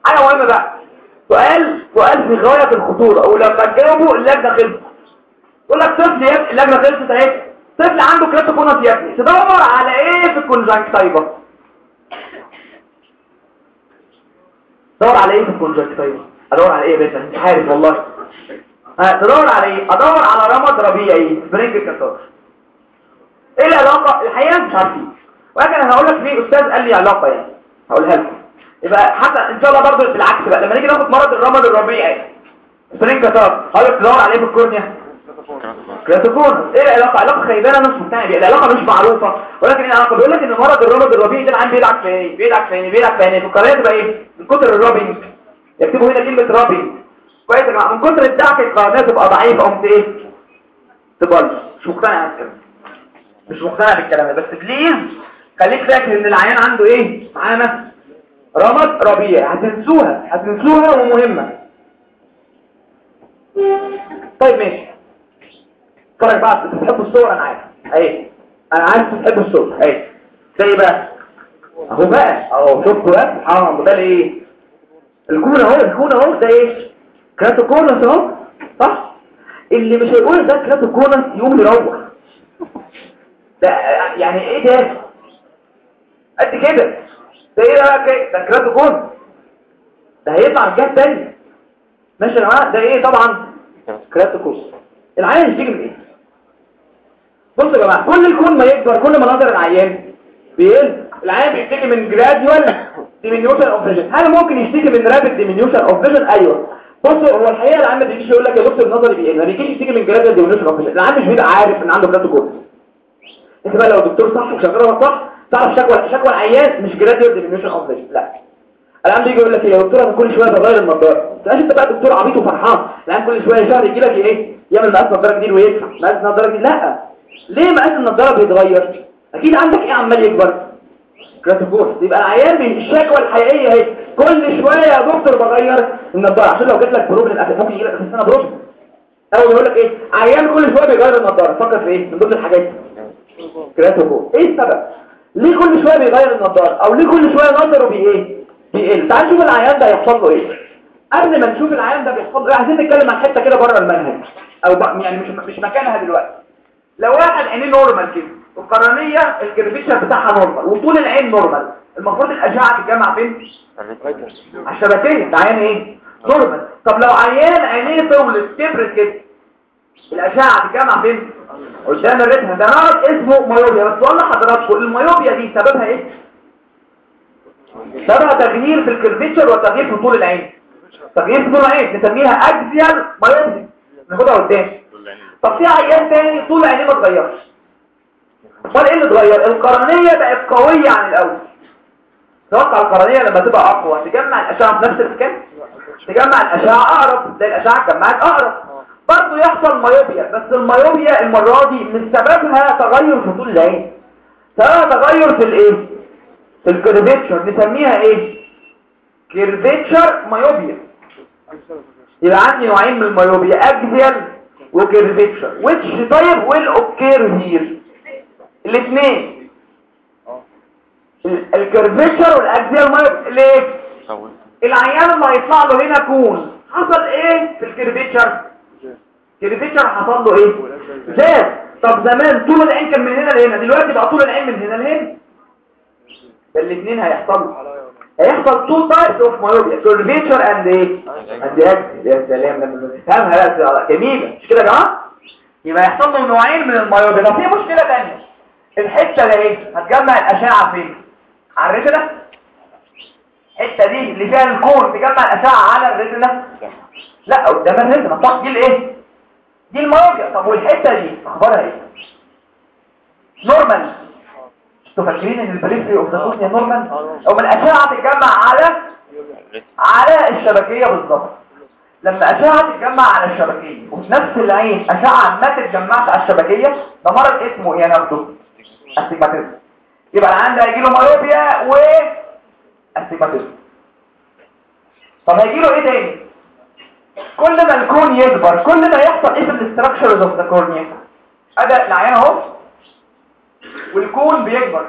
حاجة مهمة بقى. سؤال سؤال في غاية الخطورة. ولما تجاوبوا اللجنة خلصت. يقول لك طفل يا ابني اللجنة خلصت أهي. طفل عنده keratoconus يا ابني. تدور على إيه في ال conjunctiva تدور على إيه في ال conjunctiva أدور على إيه يا باشا؟ مش عارف والله. ها تدور على إيه؟ أدور على رمد ربيعي. spring catarrh إيه العلاقة؟ الحقيقة مش عارفين. ولكن أنا هقول لك في أستاذ قال لي علاقة يعني. هقولها لكم. يبقى حتى إن شاء الله برضه بالعكس بقى. لما نيجي ناخد مرض الرمد الربيعي spring catarrh هقول لك تدور على إيه في ال cornea. keratoconus إيه العلاقة؟ علاقة خيبانة مش مقتنع بيها. العلاقه مش معروفة. ولكن إيه العلاقة؟ بيقول لك إن مرض الرمد الربيعي ده العيان بيدعك في إيه؟ بيدعك في إيه؟ بيدعك في إيه؟ في القرنية تبقى إيه؟ من كتر ال rubbing يكتبوا هنا كلمة rubbing كويس يا جماعة. من كتر الدعك القرنية تبقى ضعيفة. قمت إيه؟ ت bulge مش مقتنع بالكلام مش مقتنع بالكلام ده. بس please خليك فاكر إن العيان عنده إيه؟ معانا رمد ربيعي. هتنسوها هتنسوها ومهمة. طيب ماشي. اتفرج بقى انت بتحب الصور؟ أنا عارف. اهي. أنا عارف بتحب الصور. اهي. زي بقى. اهو بقى. اهو شفتوا بقى. سبحان الله. ده إيه ال cone اهو ال cone اهو. ده إيه؟ keratoconus اهو. صح؟ اللي مش هيقول ده keratoconus يقوم يروح. ده يعني إيه ده؟ قد كده. ده إيه بقى ده keratoconus ده هيطلع الجهه الثانية ماشي يا جماعة؟ ده إيه طبعا؟ keratoconus العيان بيشتكي من إيه بصوا يا جماعة كل ال cone ما يكبر كل ما نظر العيان بيقل. العيان بيشتكي من gradual diminution of vision هل ممكن يشتكي من rapid diminution of vision أيوه. بصوا هو الحقيقة العيان ما بيجيش يقول لك يا دكتور نظري بيقل. ما بيجيش يشتكي من gradual diminution of vision العيان مش بيبقى عارف إن عنده keratoconus أنت بقى لو دكتور صح وشغاله صح تعرف شكوى شكوى العيان مش gradual diminution of vision لا. العيان بيجي يقول لك يا دكتور أنا كل شوية بغير النضاره تلاقي أنت بقى دكتور عبيط وفرحان. العيان كل شوية شهر يجي لك إيه؟ يعمل مقاس نضاره جديد ويدفع مقاس نضاره جديد. لا. ليه مقاس النضاره بيتغير؟ أكيد عندك إيه عمال يكبر؟ keratoconus يبقى العيان الشكوى الحقيقية أهي. كل شوية يا دكتور بغير النضاره عشان لو جات لك problem ممكن يجي لك السنة problem أو يقول لك إيه؟ عيان كل شوية بيغير النضاره فكر في إيه؟ من ضمن الحاجات. keratoconus إيه السبب؟ ليه كل شوية بيغير النضاره أو ليه كل شوية نظره بي إيه بيقل. تعال نشوف العيان ده هيحصل له إيه. قبل ما نشوف العيان ده بيحصل له إيه عايزين نتكلم عن حتة كده بره المنهج أو يعني مش مش مكانها دلوقتي. لو واحد عينيه normal كده القرنية ال curvature بتاعها normal وطول العين normal المفروض الأشعة تتجمع فين؟ على الشبكية. ده عيان إيه؟ normal طب لو عيان عينيه طولت كبرت كده الأشعة تتجمع فين؟ قدام ال retina ده مرض اسمه myopia بس والله حضراتكم ال myopia دي سببها إيه؟ سببها تغيير في ال curvature وتغيير في طول العين. تغيير في طول العين نسميها axial myopia ناخدها قدام. طب في عيان تاني طول عينيه ما اتغيرش. امال إيه اللي اتغير؟ القرنية بقت قوية عن الأول. توقع القرنية لما تبقى أقوى تجمع الأشعة في نفس المكان تجمع الأشعة أقرب. تلاقي الأشعة اتجمعت أقرب. برضه يحصل myopia بس ال myopia المرة دي مش سببها تغير في طول العين. سببها تغير في الايه؟ في ال curvature نسميها إيه؟ curvature myopia يبقى عندي نوعين من ال myopia axial و curvature which type will occur here الاثنين. ال curvature وال axial myopia ليه؟ العيان اللي هيطلع له هنا cone. حصل إيه في ال curvature ال curvature حصل له إيه؟ زاد. طب زمان طول العين كان من هنا لهنا دلوقتي بقى طول العين من هنا لهنا. الاثنين هيحصلوا. هيحصل two types of myopia curvature and إيه؟ and يا سلام لما تفهمها لا جميلة. مش كده يا جماعة؟ يبقى يحصل له نوعين من ال myopia طب في مشكلة ثانية الحتة ده إيه؟ هتجمع الأشعة فين؟ على ال retina الحتة دي اللي فيها ال cone تجمع الأشعة على ال retina لا قدام ال retina صح دي الايه دي ال myopia طب والحتة دي أخبارها إيه؟ normal أنتوا فاكرين إن ال periphery of the cornea normal أو الاشعه تتجمع على على الشبكية بالظبط لما أشعة تتجمع على الشبكية وفي نفس العين أشعة ما تتجمعش على الشبكية ده مرض اسمه إيه ناخده astigmatism يبقى العيان ده هيجي له myopia و astigmatism طب هيجي له إيه تاني؟ كل ما ال cone يكبر كل ما يحصل إيه في ال structures of the cornea ادى العيان أهو. وال cone بيكبر.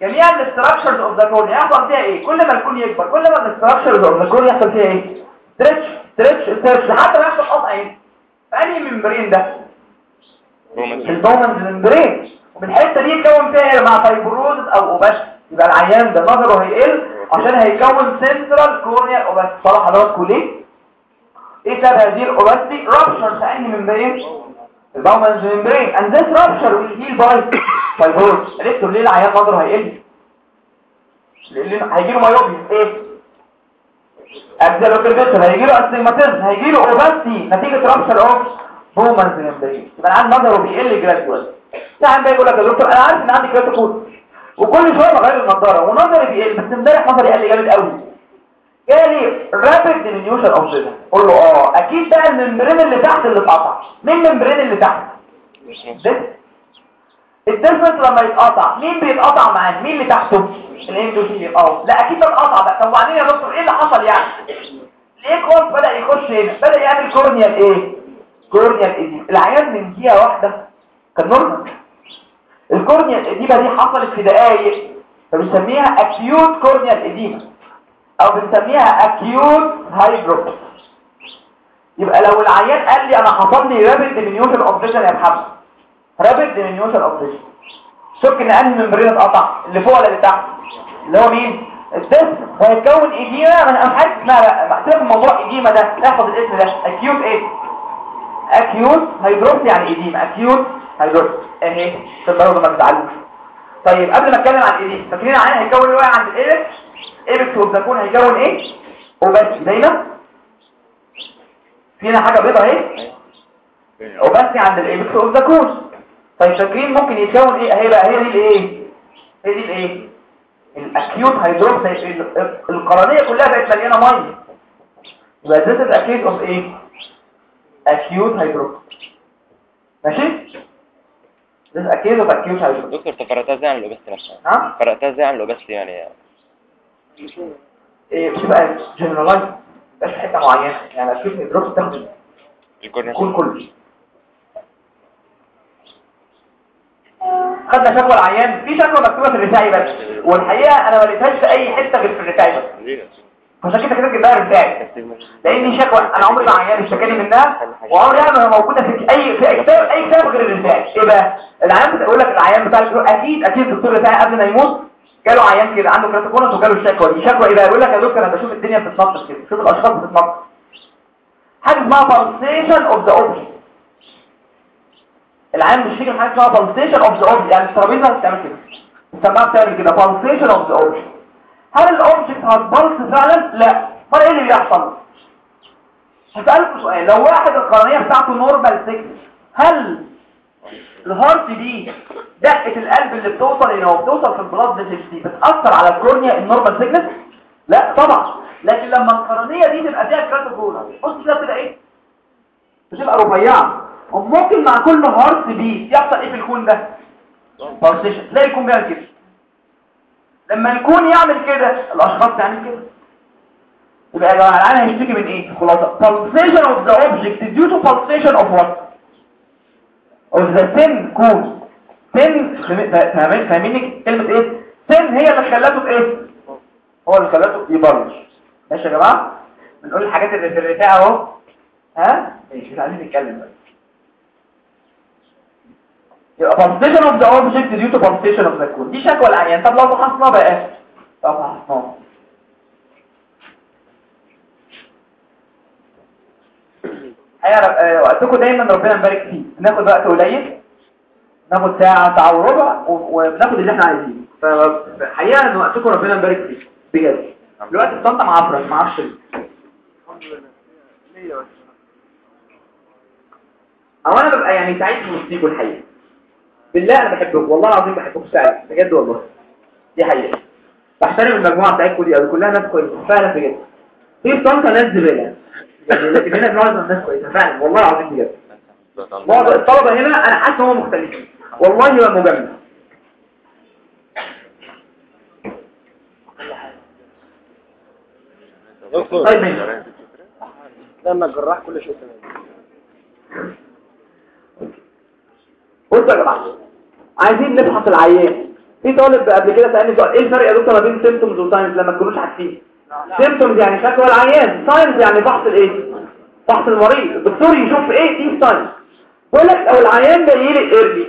جميع ال structures of the cone يحصل فيها إيه؟ كل ما ال cone يكبر كل ما ال structures of the cone يحصل فيها إيه؟ stretch stretch stretch لحد ما يحصل قطع إيه فانهي membrane ده؟ ال Bowman's membrane ومن الحتة دي يتكون فيها إيه؟ مع fibrosis أو opacity. يبقى العيان ده نظره هيقل. عشان هيكون central corneal opacity صح حضراتكم ليه إيه سبب هذه ال opacity rupture في انهي membrane ال Bowman's membrane and this rupture will heal by fibrosis عرفتوا ليه العيان نظره هيقل؟ هيجي له myopia إيه؟ axial و curvature هيجي له astigmatism هيجي له opacity نتيجه rupture of Bowman's membrane يبقى العيان نظره بيقل gradual يعني بقى يقول لك يا دكتور أنا عارف إن عندي keratoconus وكل شوية بغير النضاره ونظري بيقل بس امبارح نظري قل جامد قوي. جالي rapid diminution of vision قول له آه أكيد بقى ال membrane اللي تحت اللي اتقطع. مين ال membrane اللي تحت؟ ده. ال Descemet's لما يتقطع مين بيتقطع معاه؟ مين اللي تحته؟ ال endothelium آه. لا أكيد ده اتقطع بقى. طب وبعدين يا دكتور إيه اللي حصل يعني؟ ال aqueous بدأ يخش هنا؟ بدأ يعمل corneal إيه؟ corneal edema العيان من دقيقه واحدة. كان normal ال corneal edema دي حصلت في دقائق فبنسميها acute corneal edema أو بنسميها acute hydrops يبقى لو العيان قال لي أنا حصل لي rapid diminution of vision يا محمد. rapid diminution of vision شك إن أنهي membrane اتقطع اللي فوق ولا اللي تحت؟ اللي هو مين؟ ال Descemet's وهيتكون edema مين حافظ اسمها بقى في موضوع edema ده احفظ الاسم ده. acute إيه؟ acute hydrops يعني edema acute hydrops اهي عشان برضه ما تزعلوش. طيب قبل ما اتكلم عن edema فاكرين العيان هيكون إيه عند ال apex apex of the cone هيكون إيه؟ opacity دايما. فينا حاجة بيضة أهي. opacity عند ال apex of the cone طيب فاكرين ممكن يتكون إيه؟ اهي بقى هي دي الإيه؟ هي دي الإيه؟ ال acute hydrops القرنية كلها بقت مليانة مية. يبقى a case of إيه؟ acute hydrops ماشي؟ Case of acute hydrops دكتور انت قرأتها إزاي عن ال opacity نفسها؟ ها؟ قرأتها إزاي عن ال opacity يعني؟ إيه بتبقى جنرالايز مش حتة معينة. يعني أشوف الدروس تاخد يكون كله خدنا شكوى العيان في شكوى مكتوبة في الرسائي بس. والحقيقة أنا ما لقيتهاش في أي حتة غير في الرسائي بس عشان كده كده جبتها الرسائي لأن شكوى. أنا عمري ما عيان اشتكاني منها وعمرها ما موجودة في اي في كتاب أي كتاب غير الرسائي إيه بقى؟ العيان بتقول لك العيان بتاع الدكتور أكيد أكيد الدكتور الرسائي قبل ما يموت جاله عيان كده عنده keratoconus وجاله الشكوى دي شكوى إيه بقى؟ يقول لك يا دكتور أنا بشوف الدنيا بتتنطط كده. بشوف الأشخاص بتتنطط. حاجة اسمها pulsation of the object. العيان مش فاكر حاجة اسمها pulsation of the object. يعني الترابيزه بتعمل كده. بنسميها بتعمل كده. pulsation of the object. هل ال object هت pulse فعلا؟ لا. امال إيه اللي بيحصل؟ هسألكوا سؤال. لو واحد القرنية بتاعته normal thickness هل ال heart دي دقة القلب اللي بتوصل هنا وبتوصل في ال blood vessels دي بتأثر على ال cornea ال normal thickness لا طبعا. لكن لما القرنية دي تبقى فيها keratoconus بص كده بتبقى إيه؟ بتبقى رفيعة. وممكن مع كل heart beat يحصل إيه في ال cone ده؟ pulsation تلاقي ال cone بيعمل كده. لما ال cone يعمل كده الأشخاص تعمل كده. يبقى يا جماعة العيان هيشتكي من إيه؟ خلاصه pulsation of the object due to pulsation of what? Of the thin cone thin فاهمين كلمة إيه؟ Thin هي اللي خلته إيه؟ هو اللي خلته يبرج ماشي يا جماعة؟ بنقول الحاجات اللي في الرفاعه أهو. ها؟ مش عايزين نتكلم بقى. يبقى pulsation of the object due to pulsation of the cone دي شكوى العيان طب لو فحصناه بقى. لو فحصناه هيعرف آه، وقتكم دايما ربنا يبارك فيه. ناخد وقت قليل. ناخد ساعة ساعة وربع وبناخد اللي إحنا عايزينه. فحقيقة إن وقتكم ربنا يبارك فيه. بجد. الوقت في طنطا معفرة ما أعرفش ليه. أو أنا ببقى يعني سعيد في وسطيكم الحقيقة. بالله أنا بحبكم والله العظيم بحبكم سعيد بجد والله. دي حقيقة. بحترم المجموعة بتاعتكم دي قوي كلها ناس كويسة فعلا بجد. في طنطا ناس زبالة. يعني لكن هنا معظم الناس كويسة فعلا والله العظيم بجد. معظم الطلبة هنا أنا حاسس إن هم مختلفين. والله مجمع. دكتور طيب لما الجراح كل شيء تمام. بصوا يا جماعة عايزين نفحص العيان. في طالب قبل كده سألني سؤال إيه الفرق يا دكتور ما بين symptoms و signs لما تكونوش عارفين. symptoms يعني شكوى العيان signs يعني فحص الإيه؟ فحص المريض الدكتور يشوف إيه؟ دي signs بقول لك لو العيان جاي لي early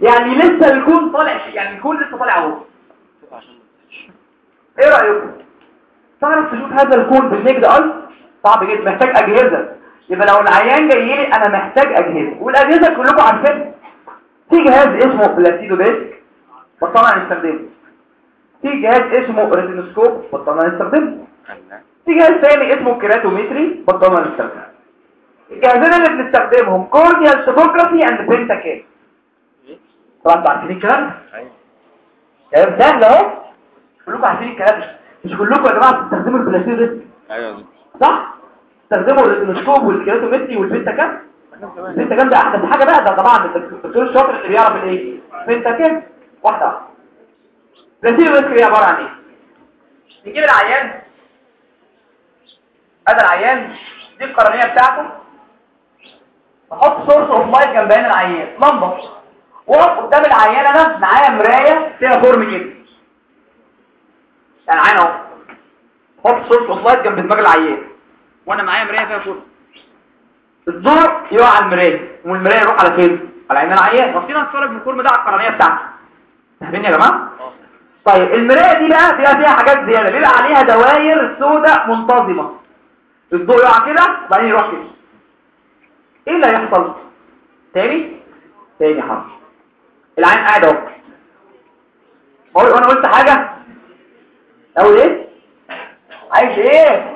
يعني لسه بيكون طالع يعني بيكون لسه طالع أهو. إيه رأيكم؟ تعرف تشوف هذا ال cone بال naked eye؟ صعب جدا محتاج أجهزة. يبقى لو العيان جاي لي أنا محتاج أجهزة. والأجهزة كلكم عارفين في جهاز اسمه Placido disc بطلنا نستخدمه. في جهاز اسمه retinoscope بطلنا نستخدمه. في جهاز ثاني اسمه keratometry بطلنا نستخدمه. الجهازين اللي بنستخدمهم corneal tomography and Pentacam طبعا أنتوا عارفين الكلام ده؟ كلام سهل اهو. كلكم عارفين الكلام ده. مش كلكم يا جماعة بتستخدموا ال Placido disc أيوه. صح؟ استخدموا الريتينوسكوب والكيراتومتري والبنتاكام البنتاكام ده احدث حاجة بقى ده طبعا الدكتور الشاطر اللي بيعرف الإيه؟ Pentacam واحدة واحدة. Placido disc هي عبارة عن إيه؟ نجيب العيان. ادي العيان دي القرنية بتاعته. أحط source of light جنب عين العيان. لمبه وأقف قدام العيان أنا معايا مراية فيها خرم كده يعني عين أهو. حط source of light جنب دماغ العيان. وأنا معايا مراية فيها فوق الضوء يقع على المراية والمراية يروح على فين؟ على عين العيان. بصينا نتفرج من الكورم ده على القرنيه بتاعته فاهمين يا جماعة؟ طيب المراية دي بقى فيها فيها حاجات زيادة. بيبقى عليها دواير سوداء منتظمة. الضوء يقع كده وبعدين يروح كده إيه اللي هيحصل؟ تاني؟ تاني حرف. العين قاعد أهو. أقول وأنا قلت حاجة؟ أقول إيه؟ عايش إيه؟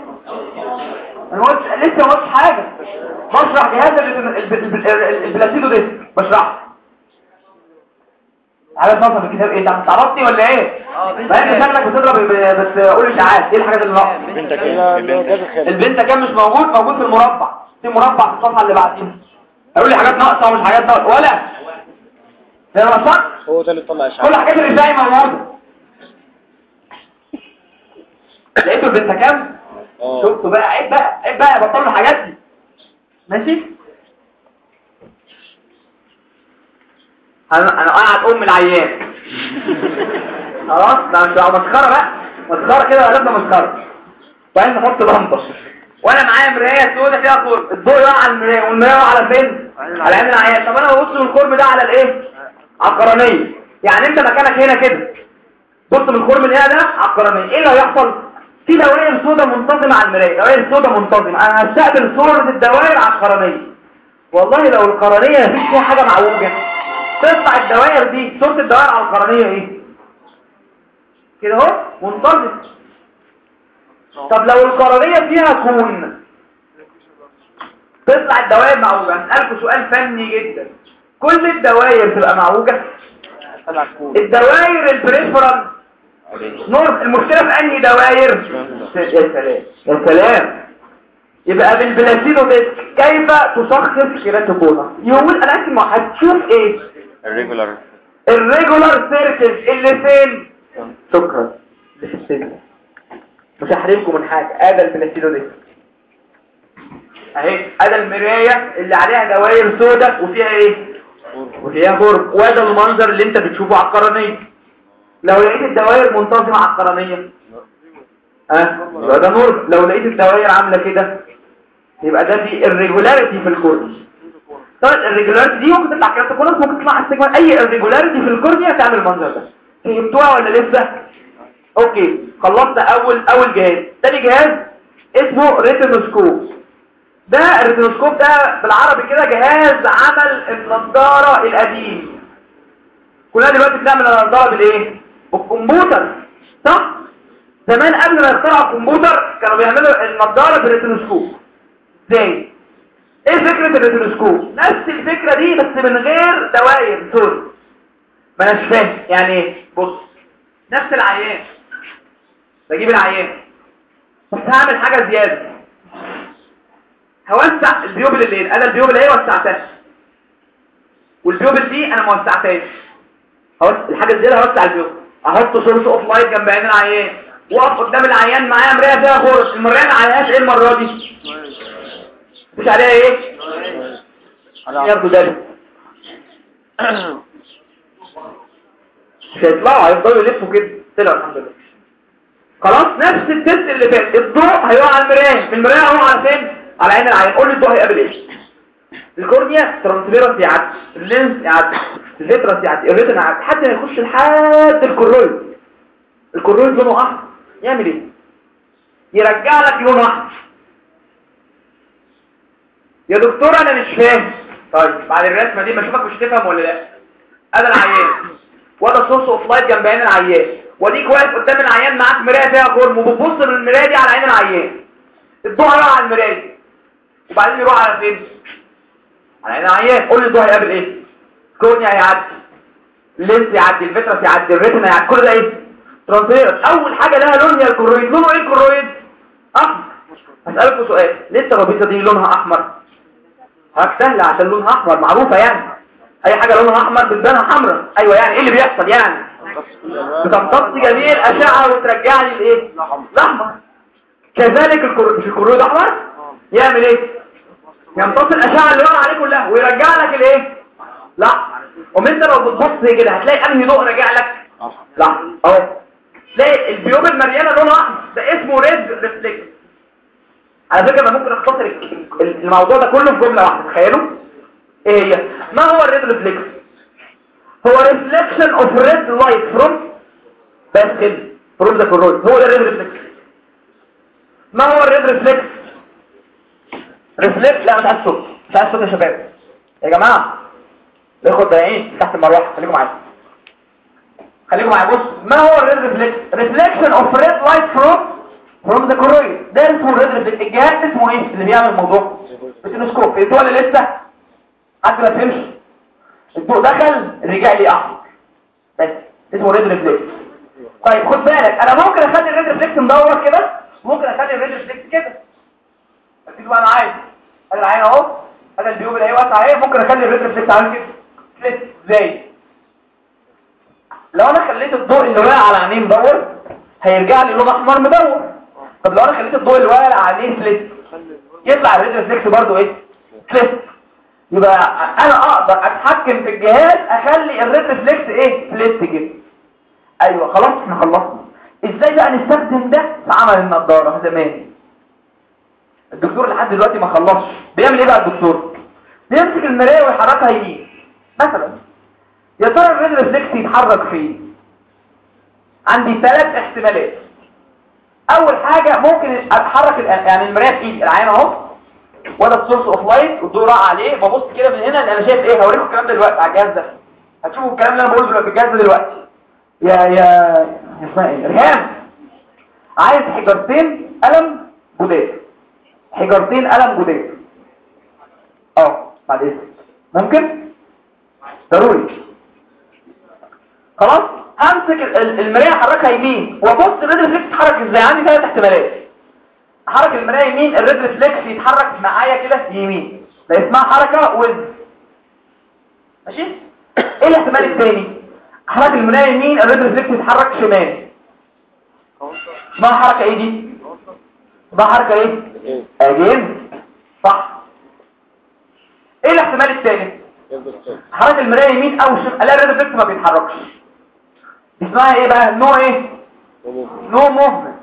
أنا قلت لسه ما قلتش حاجة. بشرح جهاز ال- ال- ال- ال- البلاسيدو ده. بشرح. عايز نصف الكتاب إيه؟ انت هتعرفني ولا إيه؟ ما انت شكلك بتضرب بس قول اشاعات إيه الحاجات اللي ناقصة؟ بنتك الخير. البنت كان مش موجود موجود في المربع. في مربع في الصفحة اللي بعديها. قالوا لي حاجات ناقصة ومش حاجات ناقصة. ولا. ده أنا صح هو ده اللي طلع كل الحاجات اللي زي موجوده لقيتوا البنت كام؟ شفتوا بقى عيب بقى عيب بقى بطلوا الحاجات دي. ماشي؟ أنا أنا قاعد أم العيان. خلاص؟ ده مش مسخرة بقى. مسخرة كده ولا مسخرة؟ وبعدين نحط لمبه وأنا معايا مراية سوداء فيها قرب الضوء يقع على المراية والمراية على فين على عين العيان. طب أنا ببص القرب ده على الإيه؟ على القرنيه يعني أنت مكانك هنا كده. بص من اللي هنا ده على القرنيه إيه اللي هيحصل؟ في دوائر سوداء منتظمة على المراية دوائر سوداء منتظمة. أنا هستقبل صورة الدوائر على القرنية. والله لو القرنية مفيش فيها حاجة معوجة. تطلع الدوائر دي صورة الدوائر على القرنية إيه؟ كده أهو منتظم. طب لو القرنية فيها كون تطلع الدوائر معوجة. هسألكوا سؤال فني جدا. كل الدوائر تبقى cone الدوائر ال peripheral normal المشكلة في أنهي دوائر؟ يا سلام. يا سلام يبقى بال Placido disc كيف تشخص keratoconus يقول أنا أسمع هتشوف إيه؟ irregular. irregular circle اللي فين؟ ال center مش هحرمكم من حاجة. ادي ال Placido disc أهي ادي المراية اللي عليها دوائر سوداء وفيها إيه؟ وفيها خرم وده المنظر اللي أنت بتشوفه على القرنية. لو لقيت الدوائر منتظمة على القرنية. آه يبقى ده normal. لو لقيت الدوائر عاملة كده يبقى ده في irregularity في ال cornea طبعا ال irregularity دي ممكن تطلع keratoconus ممكن تطلع astigmatism أي irregularity في ال cornea تعمل المنظر ده. فهمتوها ولا لسه؟ okay خلصنا أول أول جهاز. تاني جهاز اسمه retinoscope ده ال retinoscope ده بالعربي كده جهاز عمل النضارة القديم. كلنا دلوقتي بنعمل النضارة بالإيه؟ بالكمبيوتر صح؟ زمان قبل ما يخترعوا الكمبيوتر كانوا بيعملوا النضاره بال retinoscope إزاي؟ إيه فكرة ال retinoscope نفس الفكرة دي بس من غير دوائر sorry ما فاهم يعني إيه؟ بص نفس العيان. بجيب العيان. بس هعمل حاجة زيادة. هوسع ال pupil الليل أنا ال pupil اهي وسعتها. وال pupil دي أنا ما وسعتهاش. الحاجة الزيادة هوسع ال pupil أحط source of light جنب عين العيان. واقف قدام العيان معايا مرايه فيها خرم المرايه ما عليهاش إيه المرة دي. مش عليها إيه؟ ياخدوا ده مش هيطلعوا هيفضلوا يلفوا كده. طلعوا الحمد لله. خلاص نفس ال test اللي فات. الضوء هيقع على المرايه المرايه هيقع على فين؟ على عين العيان قول لي الضوء هيقابل إيه؟ ال cornea transparent يعدي ال lens يعدي ال vitreous يعدي ال retina يعدي حتى ما يخش لحد ال choroid ال choroid لونه أحمر. يعمل إيه؟ يرجع لك لونه أحمر. يا دكتور أنا مش فاهم. طيب بعد الرسمة دي ما اشوفك مش تفهم ولا لأ. أنا العيان. ولا source of light جنب عين العيان. واديك واقف قدام العيان معاك مراية فيها خرم وبتبص من المراية دي على عين العيان. الضوء هيقع على المراية وبعدين يروح على فين؟ على عين العيان قول لي الضوء هيقابل إيه cornea هيعدي ال lens يعدي ال vitreous يعدي ال retina يعدي. كل ده إيه؟ transparent أول حاجة لها لون يا ال choroid لونه إيه ال choroid أحمر. هسألكوا سؤال. ليه الترابيزة دي لونها أحمر؟ حاجة سهلة عشان لونها أحمر. معروفة يعني. أي حاجة لونها أحمر بتبانها حمراء. أيوه يعني. إيه اللي بيحصل يعني؟ بتمتص جميع الاشعة وترجع لي الايه الاحمر كذلك الكرويد احمر يعمل إيه؟ يمتص الاشعة اللي واقعة عليه كلها ويرجع لك الإيه؟ لا. ومن انت لو بتبص كده هتلاقي أنهي ضوء راجع لك. لا. أهو. تلاقي ال pupil المليانه لونها احمر ده اسمه red reflex على فكرة أنا ممكن أختصر ال- الموضوع ده كله في جملة واحدة تخيلوا. إيه هي؟ ما هو ال red reflex هو reflection of red light from بس كده from the choroid هو ده ال red reflex ما هو ال red reflex reflex لا مش عايز صوت. مش عايز صوت يا شباب. يا جماعة الاخوة ضايعين تحت المروحة خليكم معايا. خليكم معايا. بص ما هو ال red reflex reflection of red light from from the choroid ده اسمه ال red reflex الجهاز اسمه إيه؟ اللي بيعمل الموضوع. retinoscope الضوء اللي لسه؟ حد ما فهمش الضوء دخل رجع لي أحمر. بس اسمه red reflex طيب خد بالك أنا ممكن أخلي ال red reflex مدور كده؟ ممكن أخلي ال red reflex كده. ركزوا بقى معايا ادي العين أهو. ادي ال pupil اللي هي واسعه اهي ممكن أخلي ال red reflex عامل كده flat إزاي لو أنا خليت الضوء اللي واقع على عينيه مدور هيرجع لي لون أحمر مدور. طب لو أنا خليت الضوء اللي واقع عليه flat يطلع ال red reflex برضه إيه؟ flat يبقى أنا أقدر أتحكم في الجهاز أخلي ال red reflex إيه؟ flat كده. أيوه خلاص إحنا خلصنا. إزاي بقى نستخدم ده في عمل النضارة زمان؟ الدكتور لحد دلوقتي ما خلصش. بيعمل إيه بقى الدكتور؟ بيمسك المراية ويحركها يمين مثلا يا ترى ال red reflex يتحرك فين؟ عندي ثلاث احتمالات. أول حاجة ممكن أتحرك يعني المراية في إيدي. العين أهو. وده ال source of light والضوء راح عليه. ببص كده من هنا أنا شايف إيه؟ هوريكم الكلام ده دلوقتي على الجهاز ده. هتشوفوا الكلام اللي أنا بقوله دلوقتي الجهاز ده دلوقتي. يا يا يا اسمها إيه عايز حجرتين قلم جداد. حجرتين قلم جداد آه بعد اذنك ممكن ضروري خلاص ال- المرايه احركها يمين وابص ال red reflex يتحرك إزاي عندي ثلاث احتمالات احرك المرايه يمين ال red reflex يتحرك معايا كده يمين ده اسمها حركه وز ماشي إيه الاحتمال الثاني احرك المرايه يمين ال red reflex يتحرك شمال اسمها حركه إيه دي اسمها حركه إيه. اجين صح. إيه الاحتمال كده حركة المراية يمين أو شمال الاقي ال red reflex ما بيتحركش. اسمها إيه بقى؟ no إيه؟ no movement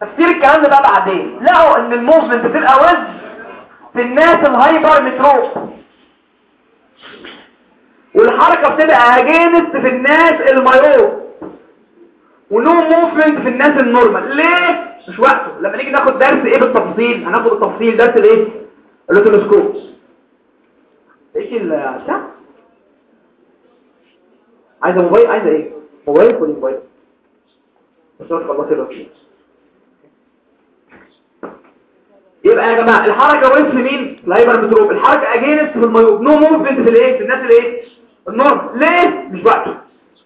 تفسير الكلام ده بقى بعدين. لقوا إن ال movement بتبقى وز في الناس ال hypermetrope والحركة بتبقى against في الناس ال myope و no movement في الناس ال normal. ليه؟ مش وقته. لما نيجي ناخد درس إيه بالتفصيل؟ هناخد التفصيل. درس الايه؟ ال retinoscope إيش ال بتاع عايزة موبايل؟ عايزة إيه؟ موبايل؟ خدي موبايل بس خلاص خلصت يبقى يا جماعة الحركة ويف مين؟ ال hypermetrope الحركة against في ال myope no movement في الايه؟ في الناس الايه؟ ال normal. ليه؟ مش وقته.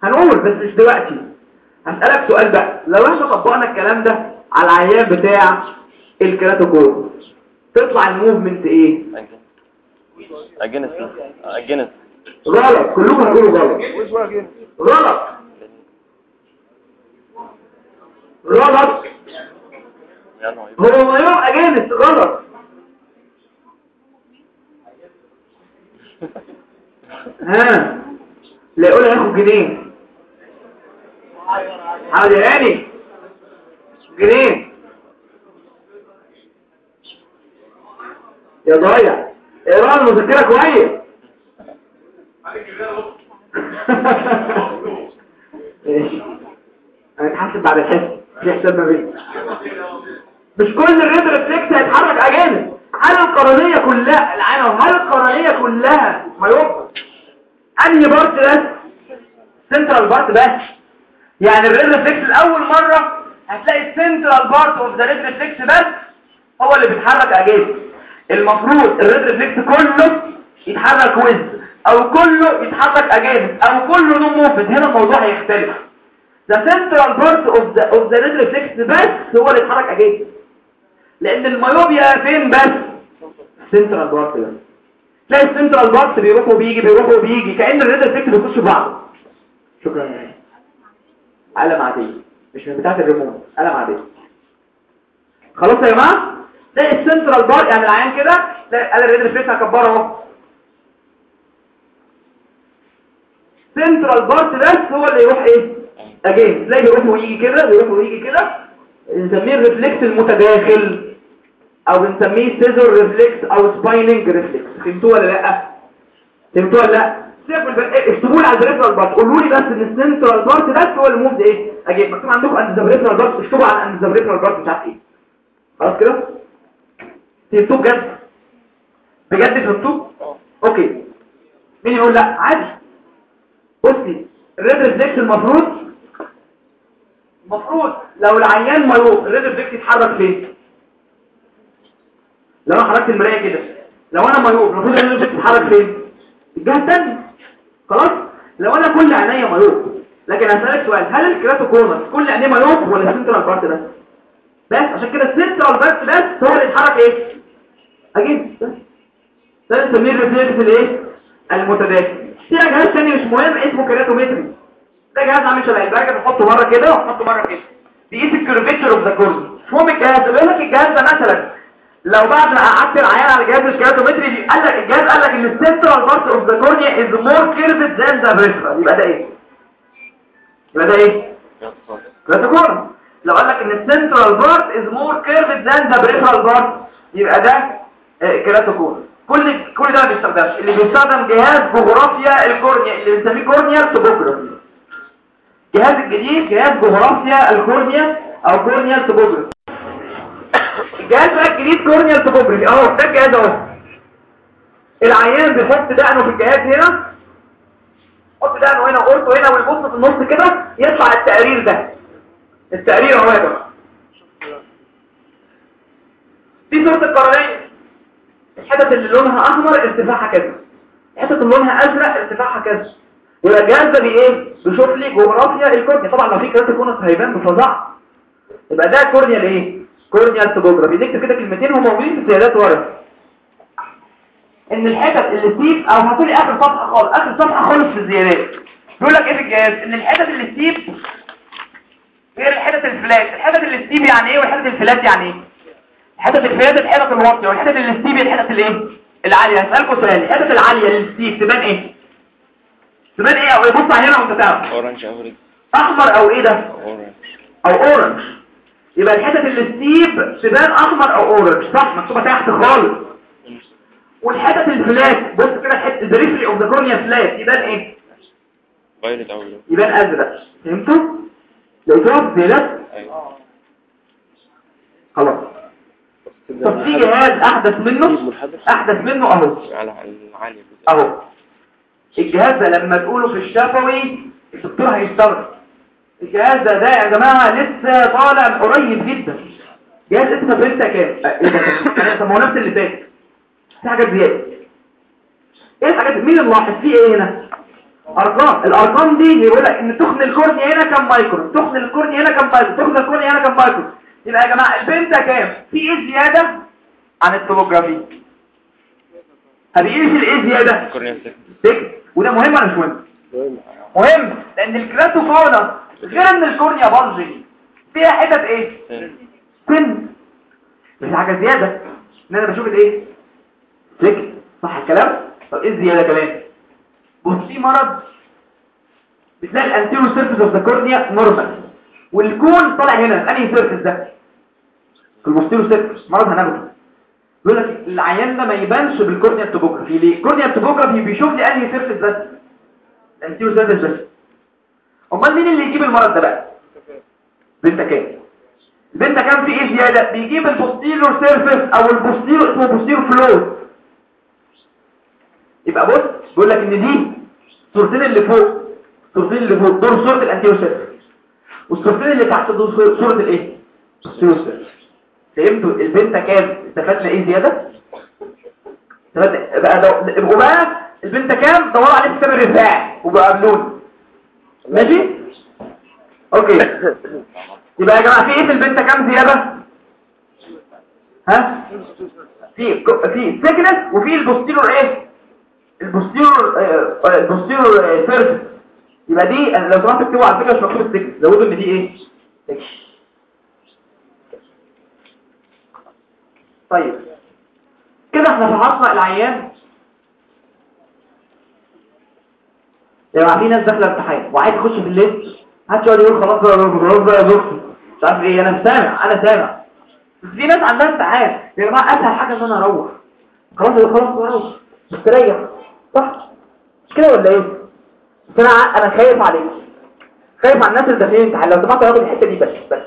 هنقول بس مش دلوقتي. هسألك سؤال بقى. لو إحنا طبقنا الكلام ده على العيان بتاع ال keratoconus تطلع ال movement إيه؟ against against غلط. كلكم هتقولوا غلط. غلط. غلط. هو يوم against غلط. ها؟ لا يقول هياخد جنيه. حاضر يا هاني جنيه. يا ضايع. اقرأ المذكره كويس. هنتحاسب بعد الحصة في حساب ما بيننا مش كل ال red reflex هيتحرك أجانب. هل القرنية كلها العالم هل القرنية كلها ما يبقى أنهي part بس؟ central part بس. يعني ال red reflex الأول مرة هتلاقي ال central part of the red reflex بس هو اللي بيتحرك against المفروض ال red reflex كله يتحرك ويز أو كله يتحرك اجانب أو كله no movement هنا الموضوع هيختلف. The central part of the of the red reflex بس هو اللي يتحرك اجانب لأن ال myopia فين بس؟ central part ده تلاقي ال central part بيروح وبيجي بيروح وبيجي كأن ال red reflex بيخش في بعض شكرا. قلم عادية مش من بتاعة الريموت قلم عادية خلاص يا جماعة؟ تلاقي ال central part يعني العيان كده. تلاقي قال ال red reflex هكبره اهو. central part بس هو اللي يروح إيه؟ اجين تلاقي بيروح ويجي كده بيروح ويجي كده. نسميه ال reflex المتداخل. أو بنسميه scissor reflex أو spinning reflex فهمتوه ولا لأ؟ فهمتوه ولا لأ؟ اكتبوا لي على ال peripheral part قولوا لي بس إن ال central part بس هو اللي movement إيه؟ اجين مكتوب عندكم in the peripheral part اكتبوا على in the part مش عارف إيه. خلاص كده؟ فهمتوه بجد؟ بجد فهمتوه okay. مين يقول لأ؟ عادي. بصي ال red reflex المفروض المفروض لو العيان myope ال red reflex يتحرك فين؟ لو أنا حركت المراية كده. لو أنا myope المفروض ال red reflex يتحرك فين؟ الجهة الثانية خلاص؟ لو أنا كل عينيا myope لكن هسألك سؤال هل ال keratoconus كل عينيه myope ولا ال central part بس بس عشان كده ال central part بس هو اللي يتحرك إيه؟ أجيب. ده نسميه ال reflex الإيه؟ المتداخل. في جهاز تاني مش مهم اسمه keratometry. ده جهاز عامل شبه البرجل بنحطه مره كده ونحطه مره كده. بيقيس ال curvature of the cornea مش مهم الجهاز بيقول لك الجهاز ده مثلا لو بعد ما قعدت العيان على جهاز ال keratometry قال لك الجهاز قال لك إن ال central part of the cornea is more curved than the peripheral يبقى ده إيه؟ يبقى ده إيه؟ keratoconus لو قال لك إن ال central part is more curved than the peripheral part يبقى ده آه، keratoconus كل كل ده ما بيستخدمش. اللي بيستخدم جهاز جغرافيا ال cornea اللي بنسميه corneal topography. الجهاز الجديد جهاز جغرافيا ال cornea أو corneal topography. الجهاز بقى الجديد corneal topography اهو ده الجهاز اهو. العيان بيحط دقنه في الجهاز هنا. يحط دقنه هنا وقورته هنا ويبص في النص كده يطلع التقرير ده. التقرير اهو يا جماعة. دي صورة القرنية الحتت اللي لونها أحمر ارتفاعها كذا. الحتت اللي لونها أزرق ارتفاعها كذا. يبقى الجهاز ده بي إيه؟ بيشوف لي جغرافيا ال cornea. طبعا لو في keratoconus هيبان بفظاعة. يبقى ده corneal الايه corneal topography نكتب كده كلمتين هم موجودين في الزيادات ورا. إن الحتت ال steep أو هتقولي آخر صفحة خالص آخر صفحة خالص في الزيادات. بيقول لك إيه في الجهاز؟ إن الحتت ال steep غير الحتت ال flat. الحتت ال steep يعني إيه؟ والحتت ال flat يعني إيه؟ الحتت ال flat الحتت الواطية والحتت ال steep الحتت الايه العالية. هسألكم سؤال الحتت العالية ال steep تبان إيه؟ تبان إيه؟ أو إيه؟ بص هنا وانت تعرف. orange أو احمر أو إيه ده؟ orange أو orange يبقى الحتت ال steep تبان أحمر أو orange صح؟ مكتوبه تحت خالص. والحتت ال flat بص كده الحته ال periphery of the cornea flat يبان إيه؟ violet أو يبان ازرق فهمتوا؟ لقيتوها زي ده أيوه خلاص. طب في جهاز أحدث منه؟ أحدث منه أهو. أهو. الجهاز ده لما تقوله في الشفوي الدكتور هيستغرب. الجهاز ده ده يا جماعة لسه طالع قريب جدا. جهاز اسمه Pentacam؟ إيه ده؟ ما هو نفس اللي فات. في حاجات زيادة. إيه الحاجات؟ مين اللي لاحظ؟ فيه إيه هنا؟ أرقام. الأرقام دي يقول لك إن تخن ال cornea هنا كام مايكرون؟ تخن ال cornea هنا كام مايكرون؟ تخن ال cornea هنا كام مايكرون؟ يبقى يا جماعة ال Pentacam؟ في إيه زيادة؟ عن ال topography الايه زيادة؟ corneal thickness وده مهم ولا مش مهم؟ مهم. لأن ال keratoconus غير إن الكورنيا بلجي فيها حتت إيه؟ سن مش حاجة زيادة إن أنا بشوف الإيه؟ تك صح الكلام؟ طب إيه الزيادة كمان؟ بص في مرض بتلاقي الانتيرو سيرفيس اوف ذا كورنيا نورمال والكون طالع هنا أنهي سيرفيس ده؟ البوستيرو سيرفيس مرض هناخده يقول لك العيان ده ما يبانش بالكورنيا التوبوجرافي ليه؟ الكورنيا التوبوجرافي بيشوف لي أنهي سيرفيس بس ال anterior surface بس. أمال مين اللي يجيب المرض ده بقى؟ Pentacam؟ ال Pentacam في إيه زيادة؟ بيجيب ال posterior surface أو ال posterior اسمه posterior float يبقى بص بيقول لك إن دي الصورتين اللي فوق الصورتين اللي فوق دول صوره ال anterior surface والصورتين اللي تحت دول صورة الإيه؟ ال posterior surface فهمتوا؟ ال Pentacam؟ استفدنا إيه استفدنا بقى دو... يبقوا بقى البنت كام؟ دوروا عليه كتاب الرفاعي وبقى قبلوني ماشي؟ أوكي. يبقى يا جماعة في إيه في البنت كام زيادة؟ ها؟ في في سيكنس وفي البوستيرور إيه؟ البوستيرور آه، آه، البوستيرور سيرفيس يبقى دي لو سمحت اكتبوا على فكرة مش مكتوب السكس زودوا إن دي إيه؟ طيب. كده إحنا فحصنا العيان. جماعة في ناس داخلة امتحان وعايز يخش في الليست محدش يقعد يقول خلاص بقى بقى دكتور مش عارف إيه أنا سامع أنا سامع. في ناس عندها امتحان يا جماعة أسهل حاجة إن أنا أروح. خلاص خلاص خلاص مستريح صح؟ مش كده ولا إيه؟ بس أنا أنا خايف عليك. خايف على الناس اللي داخلين الامتحان لو سمحت ياخد الحتة دي بس بس.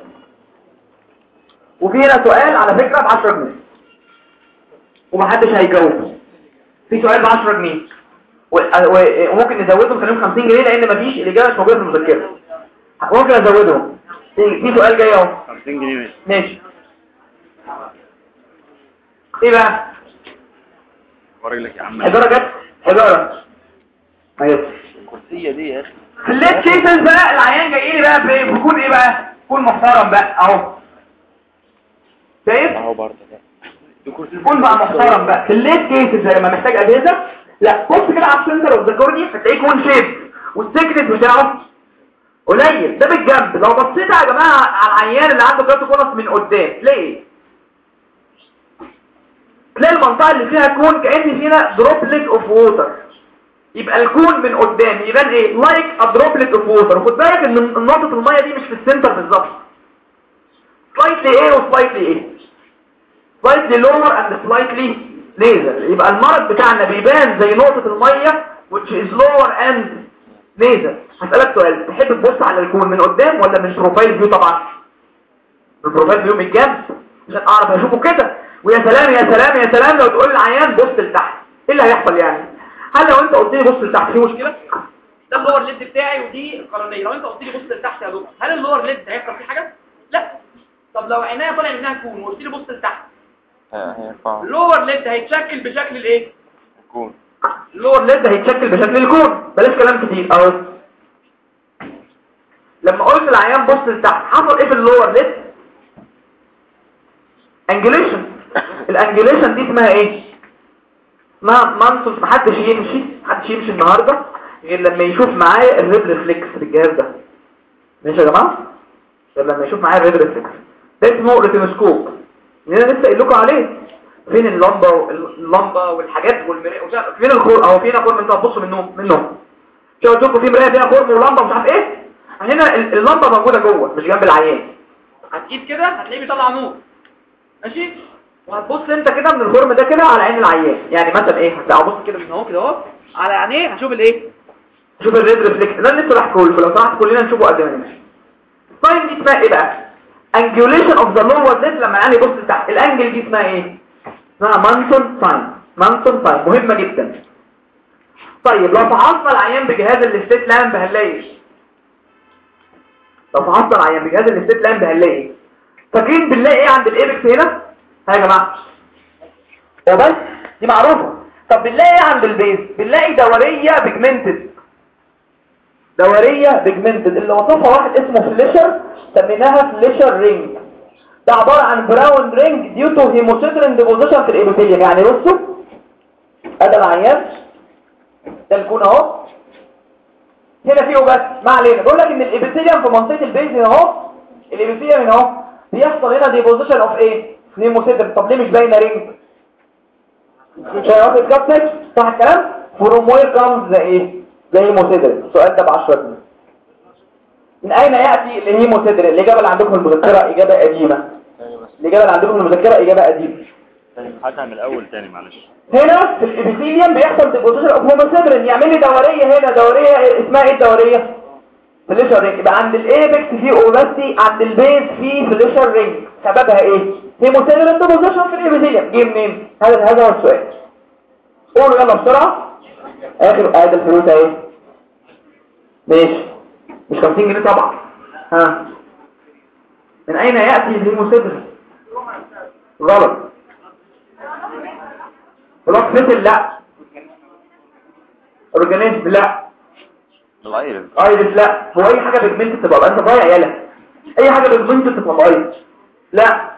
وفي هنا سؤال على فكرة ب 10 جنيه. ومحدش هيجاوب في سؤال ب 10 جنيه. وممكن نزودهم خليهم 50 جنيه لأن مفيش الإجابة مش موجودة في المذكرة. ممكن أزودهم. في في سؤال جاي أهو. 50 جنيه ماشي. ماشي. إيه بقى؟ ورجلك يا عم. حجاره جت؟ حجاره أيوه الكرسية دي يا أخي. في الليت كيسز بقى العيان جاي. لي بقى؟ ب- بيكون إيه بقى؟ يكون محترم بقى. أهو. شايف؟ أهو برضه. ده بقى محترم بقى. في ال late cases لا ما محتاج أجهزة. لا بص كده على ال center of the هتلاقيه cone shape وال thickness بتاعه قليل. ده بالجنب. لو بصيت يا جماعة على العيان اللي عنده keratoconus من قدام إيه تلاقي المنطقة اللي فيها cone كأن فيها droplet of water يبقى ال cone من قدام. يبان إيه؟ like a droplet of water وخد بالك إن نقطة المية دي مش في ال center بالظبط. slightly إيه و slightly إيه slightly lower and slightly nasal يبقى المرض بتاعنا بيبان زي نقطة المية which is lower and nasal هسألك سؤال. تحب تبص على ال cone من قدام ولا من profile view طبعا؟ من profile view من الجنب. عشان أعرف أشوفه كده. ويا سلام يا سلام يا سلام لو تقول للعيان بص لتحت. إيه اللي هيحصل يعني؟ هل لو أنت قلت لي بص لتحت في مشكلة؟ ده ال lower lid بتاعي ودي القرنيه لو أنت قلت لي بص لتحت يا دكتور هل ال lower lid هيحصل فيه حاجة؟ لا. طب لو عينيا طالع منها cone وقلت لي بص لتحت ال lower lid هيتشكل بشكل الايه؟ يكون ال lower lid هيتشكل بشكل ال cone. بلاش كلام كتير. أهو. لما قلت العيان بص لتحت حصل إيه في ال lower lid؟ angulation ال angulation دي اسمها إيه؟ ما منصف محدش يمشي محدش يمشي النهارده غير لما يشوف معايا ال red reflex في الجهاز ده. ماشي يا جماعة؟ غير لما يشوف معايا ال red reflex ده اسمه retinoscope اللي أنا لسه قايل لكم عليه. فين اللمبة واللمبه والحاجات والمراية فين الخرم؟ أهو فين خرم أنتوا هتبصوا منهم منهم. مش قلت لكم؟ في مراية فيها خرم ولمبة ومش عارف إيه؟ هنا ال- اللمبة موجودة جوه مش جنب العيان. هتجيب كده هتلاقيه بيطلع نور. ماشي؟ وهتبص أنت كده من الخرم ده كده على عين العيان. يعني مثلا إيه؟ ابص كده من اهو كده أهو على عينيه هشوف الإيه؟ شوف ال red reflex ده اللي لسه بحكيه لكم لو سمحت كلنا نشوفه قد ما نمشي ال sign دي اسمها إيه بقى؟ Angulation of the lower lid لما العيان يبص لتحت. ال angle دي اسمها إيه؟ اسمها Munson sign Munson sign مهمة جدا. طيب لو فحصنا العيان بجهاز ال slit lamp هنلاقي إيه؟ لو فحصنا العيان بجهاز ال slit lamp هنلاقي إيه؟ فاكرين بنلاقي إيه عند ال apex هنا؟ ها يا جماعة. opacity دي معروفة. طب بنلاقي إيه عند ال base؟ بنلاقي دويرة pigmented دويرة pigmented اللي وصفها واحد اسمه Fleischer سميناها Fleischer ring ده عبارة عن brown ring due to hemosiderin deposition في ال epithelium يعني بصوا ادي العيان ده ال cone أهو. هنا فيه بس ما علينا. بقول لك إن ال epithelium في منطقة ال base أهو ال epithelium اهو بيحصل هنا deposition of إيه hemosiderin طب ليه مش باينة ring مش هياخد كابتك صح الكلام؟ from where comes إيه the hemosiderin السؤال ده ب 10 جنيه. من أين يأتي ال hemosiderin الإجابة اللي عندكم المذكرة إجابة قديمة. الإجابة اللي عندكم المذكرة إجابة قديمة. تاني هاتها من الأول تاني معلش. هنا في ال epithelium بيحصل deposition of hemosiderin يعمل لي دويرة هنا دويرة اسمها إيه الدويرة؟ Fleischer ring يبقى عند ال apex في opacity عند ال base في Fleischer ring سببها إيه؟ hemosiderin deposition في ال epithelium جه منين؟ هذا هذا هو السؤال. قولوا يلا بسرعة. آخر ادي الفلوس اهي ماشي. مش 50 جنيه طبعا. ها. من أين يأتي ال hemosiderin غلط. blood vessel لا. organism لا. ال iris iris لا. هو أي حاجة pigment تبقى أنت ضايع يالا. أي حاجة pigment تبقى ضايع لا.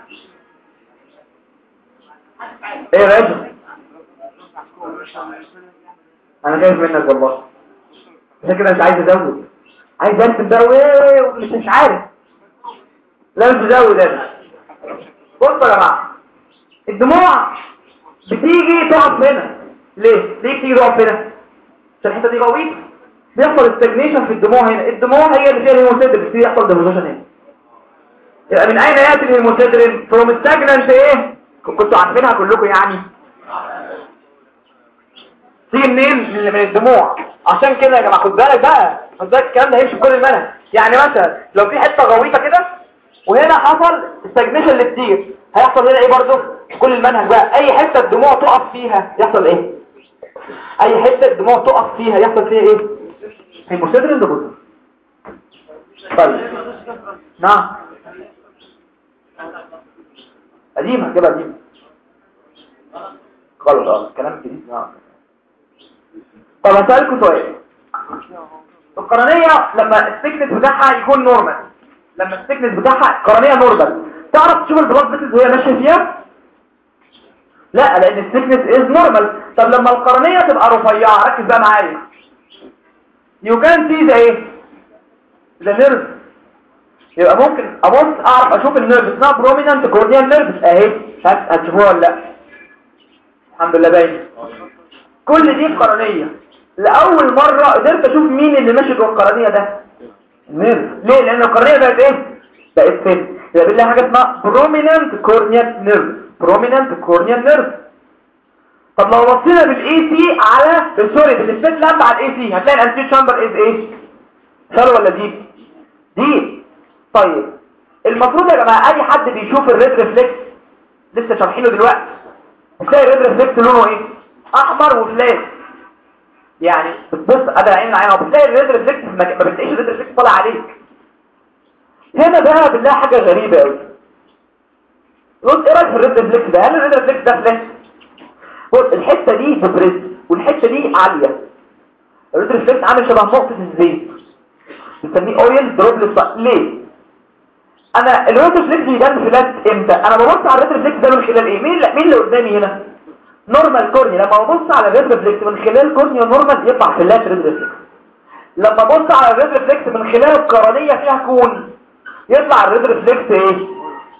إيه يا راجل أنا خايف منك والله. عشان كده مش عايز أزود. عايز ارسم وايه ومش مش عارف. لا مش ازود أنا. بصوا يا جماعة الدموع بتيجي تقف هنا. ليه؟ ليه بتيجي تقف هنا؟ عشان الحتة دي غويطه بيحصل stagnation في الدموع هنا. الدموع هي اللي فيها ال hemosiderin بيبتدي يحصل deposition هنا. يبقى من أين يأتي ال hemosiderin from stagnant إيه؟ كنتوا عارفينها كلكم يعني. تيجي منين من الدموع. عشان كده يا جماعة خد بالك بقى خد بالك الكلام ده هيمشي في كل المنهج. يعني مثلا لو في حتة غويطة كده وهنا حصل stagnation لل tear هيحصل هنا إيه برضه؟ في كل المنهج بقى. أي حتة الدموع تقف فيها يحصل إيه؟ أي حتة الدموع تقف فيها يحصل فيها إيه؟ hemosiderin deposit طيب. نعم. قديمة كده قديمة. غلط آه كلام جديد. نعم. طب هسألكوا سؤال. القرنية لما ال thickness بتاعها يكون normal لما ال thickness بتاعها القرنية normal تعرف تشوف ال blood vessels وهي ماشية فيها؟ لا لأن ال thickness is normal طب لما القرنية تبقى رفيعة ركز بقى معايا. You can see the إيه the nerve يبقى ممكن أبص أعرف أشوف ال nerve اسمها prominent corneal nerve أهي هتشوفوها ولا لأ. الحمد لله باين. كل دي قرنية. لأول مرة قدرت أشوف مين اللي ماشي جوه القرنية ده. ال nerve ليه؟ لأن القرنية بقت إيه؟ بقت فين؟ يبقى بنلاقي حاجة اسمها prominent corneal nerve prominent corneal nerve طب لو بصينا بال AC على sorry بال slit lamp على ال AC هتلاقي ال anterior chamber is إيه shallow ولا deep deep طيب المفروض يا جماعة أي حد بيشوف ال red reflex لسه شارحينه دلوقتي هتلاقي ال red reflex لونه إيه؟ أحمر و flat يعني بتبص ادي عين العيان وبتلاقي ال red reflex ما بتلاقيش ال red reflex طالع عليك. هنا بقى بنلاقي حاجة غريبة قوي بص إيه رأيك في ال red reflex ده؟ هل ال red reflex ده flat الحتة دي ببريز والحتة دي عالية. ال red reflex عامل شبه نقطة الزيت. بنسميه oil droplet ليه؟ أنا ال red reflex يبان flat إمتى؟ أنا ببص على ال red reflex ده من خلال إيه؟ مين مين اللي قدامي هنا؟ normal cornea لما ببص على ال red reflex من خلال cornea normal يطلع flat red reflex لما ببص على ال red reflex من خلال القرنية فيها cone يطلع ال red reflex إيه؟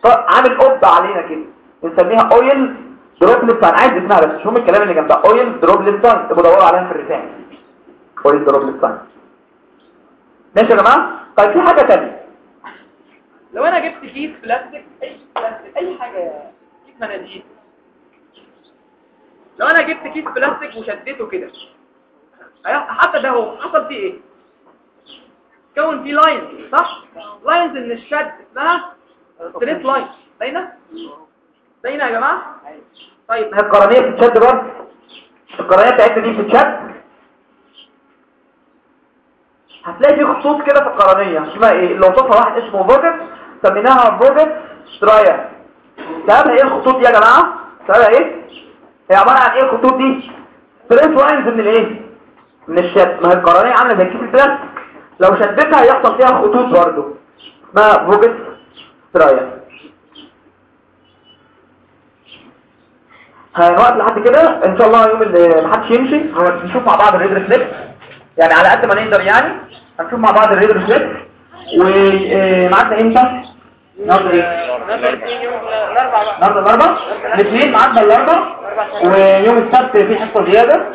عامل قبه علينا كده. بنسميها oil droplet sign عايز اسمها بس شوف الكلام اللي جنبها. oil droplet sign تبقوا دوروا عليها في الرسائل oil droplet sign ماشي يا جماعة؟ طيب في حاجة ثانية لو أنا جبت كيس بلاستيك أي بلاستيك أي حاجة كيس مناديل لو أنا جبت كيس بلاستيك وشديته كده. هي- حتى ده هو حصل فيه إيه؟ كون فيه lines صح؟ lines إن الشد اسمها straight line باينه باينه يا جماعة؟ طيب. هي القرنية بتتشد برضه؟ القرنية بتاعتنا دي بتتشد هتلاقي في خطوط كده في القرنية. اسمها إيه؟ اللي وصفها واحد اسمه Vogt سميناها Vogt striae سببها إيه الخطوط دي يا جماعة؟ سببها إيه هي عبارة عن إيه؟ الخطوط دي؟ straight lines من الإيه؟ من الشد ما هي القرنية عاملة زي كيس البلاستيك. لو شدتها هيحصل فيها خطوط برضه اسمها Vogt striae هنوقف لحد كده. إن شاء الله يوم اللي محدش يمشي. هنشوف مع بعض ال red reflex يعني على قد ما نقدر يعني. هنشوف مع بعض ال red reflex ومعادنا إمتى إيه النهارده الاربع الاثنين معادنا الاربع ويوم السبت في حصة زيادة.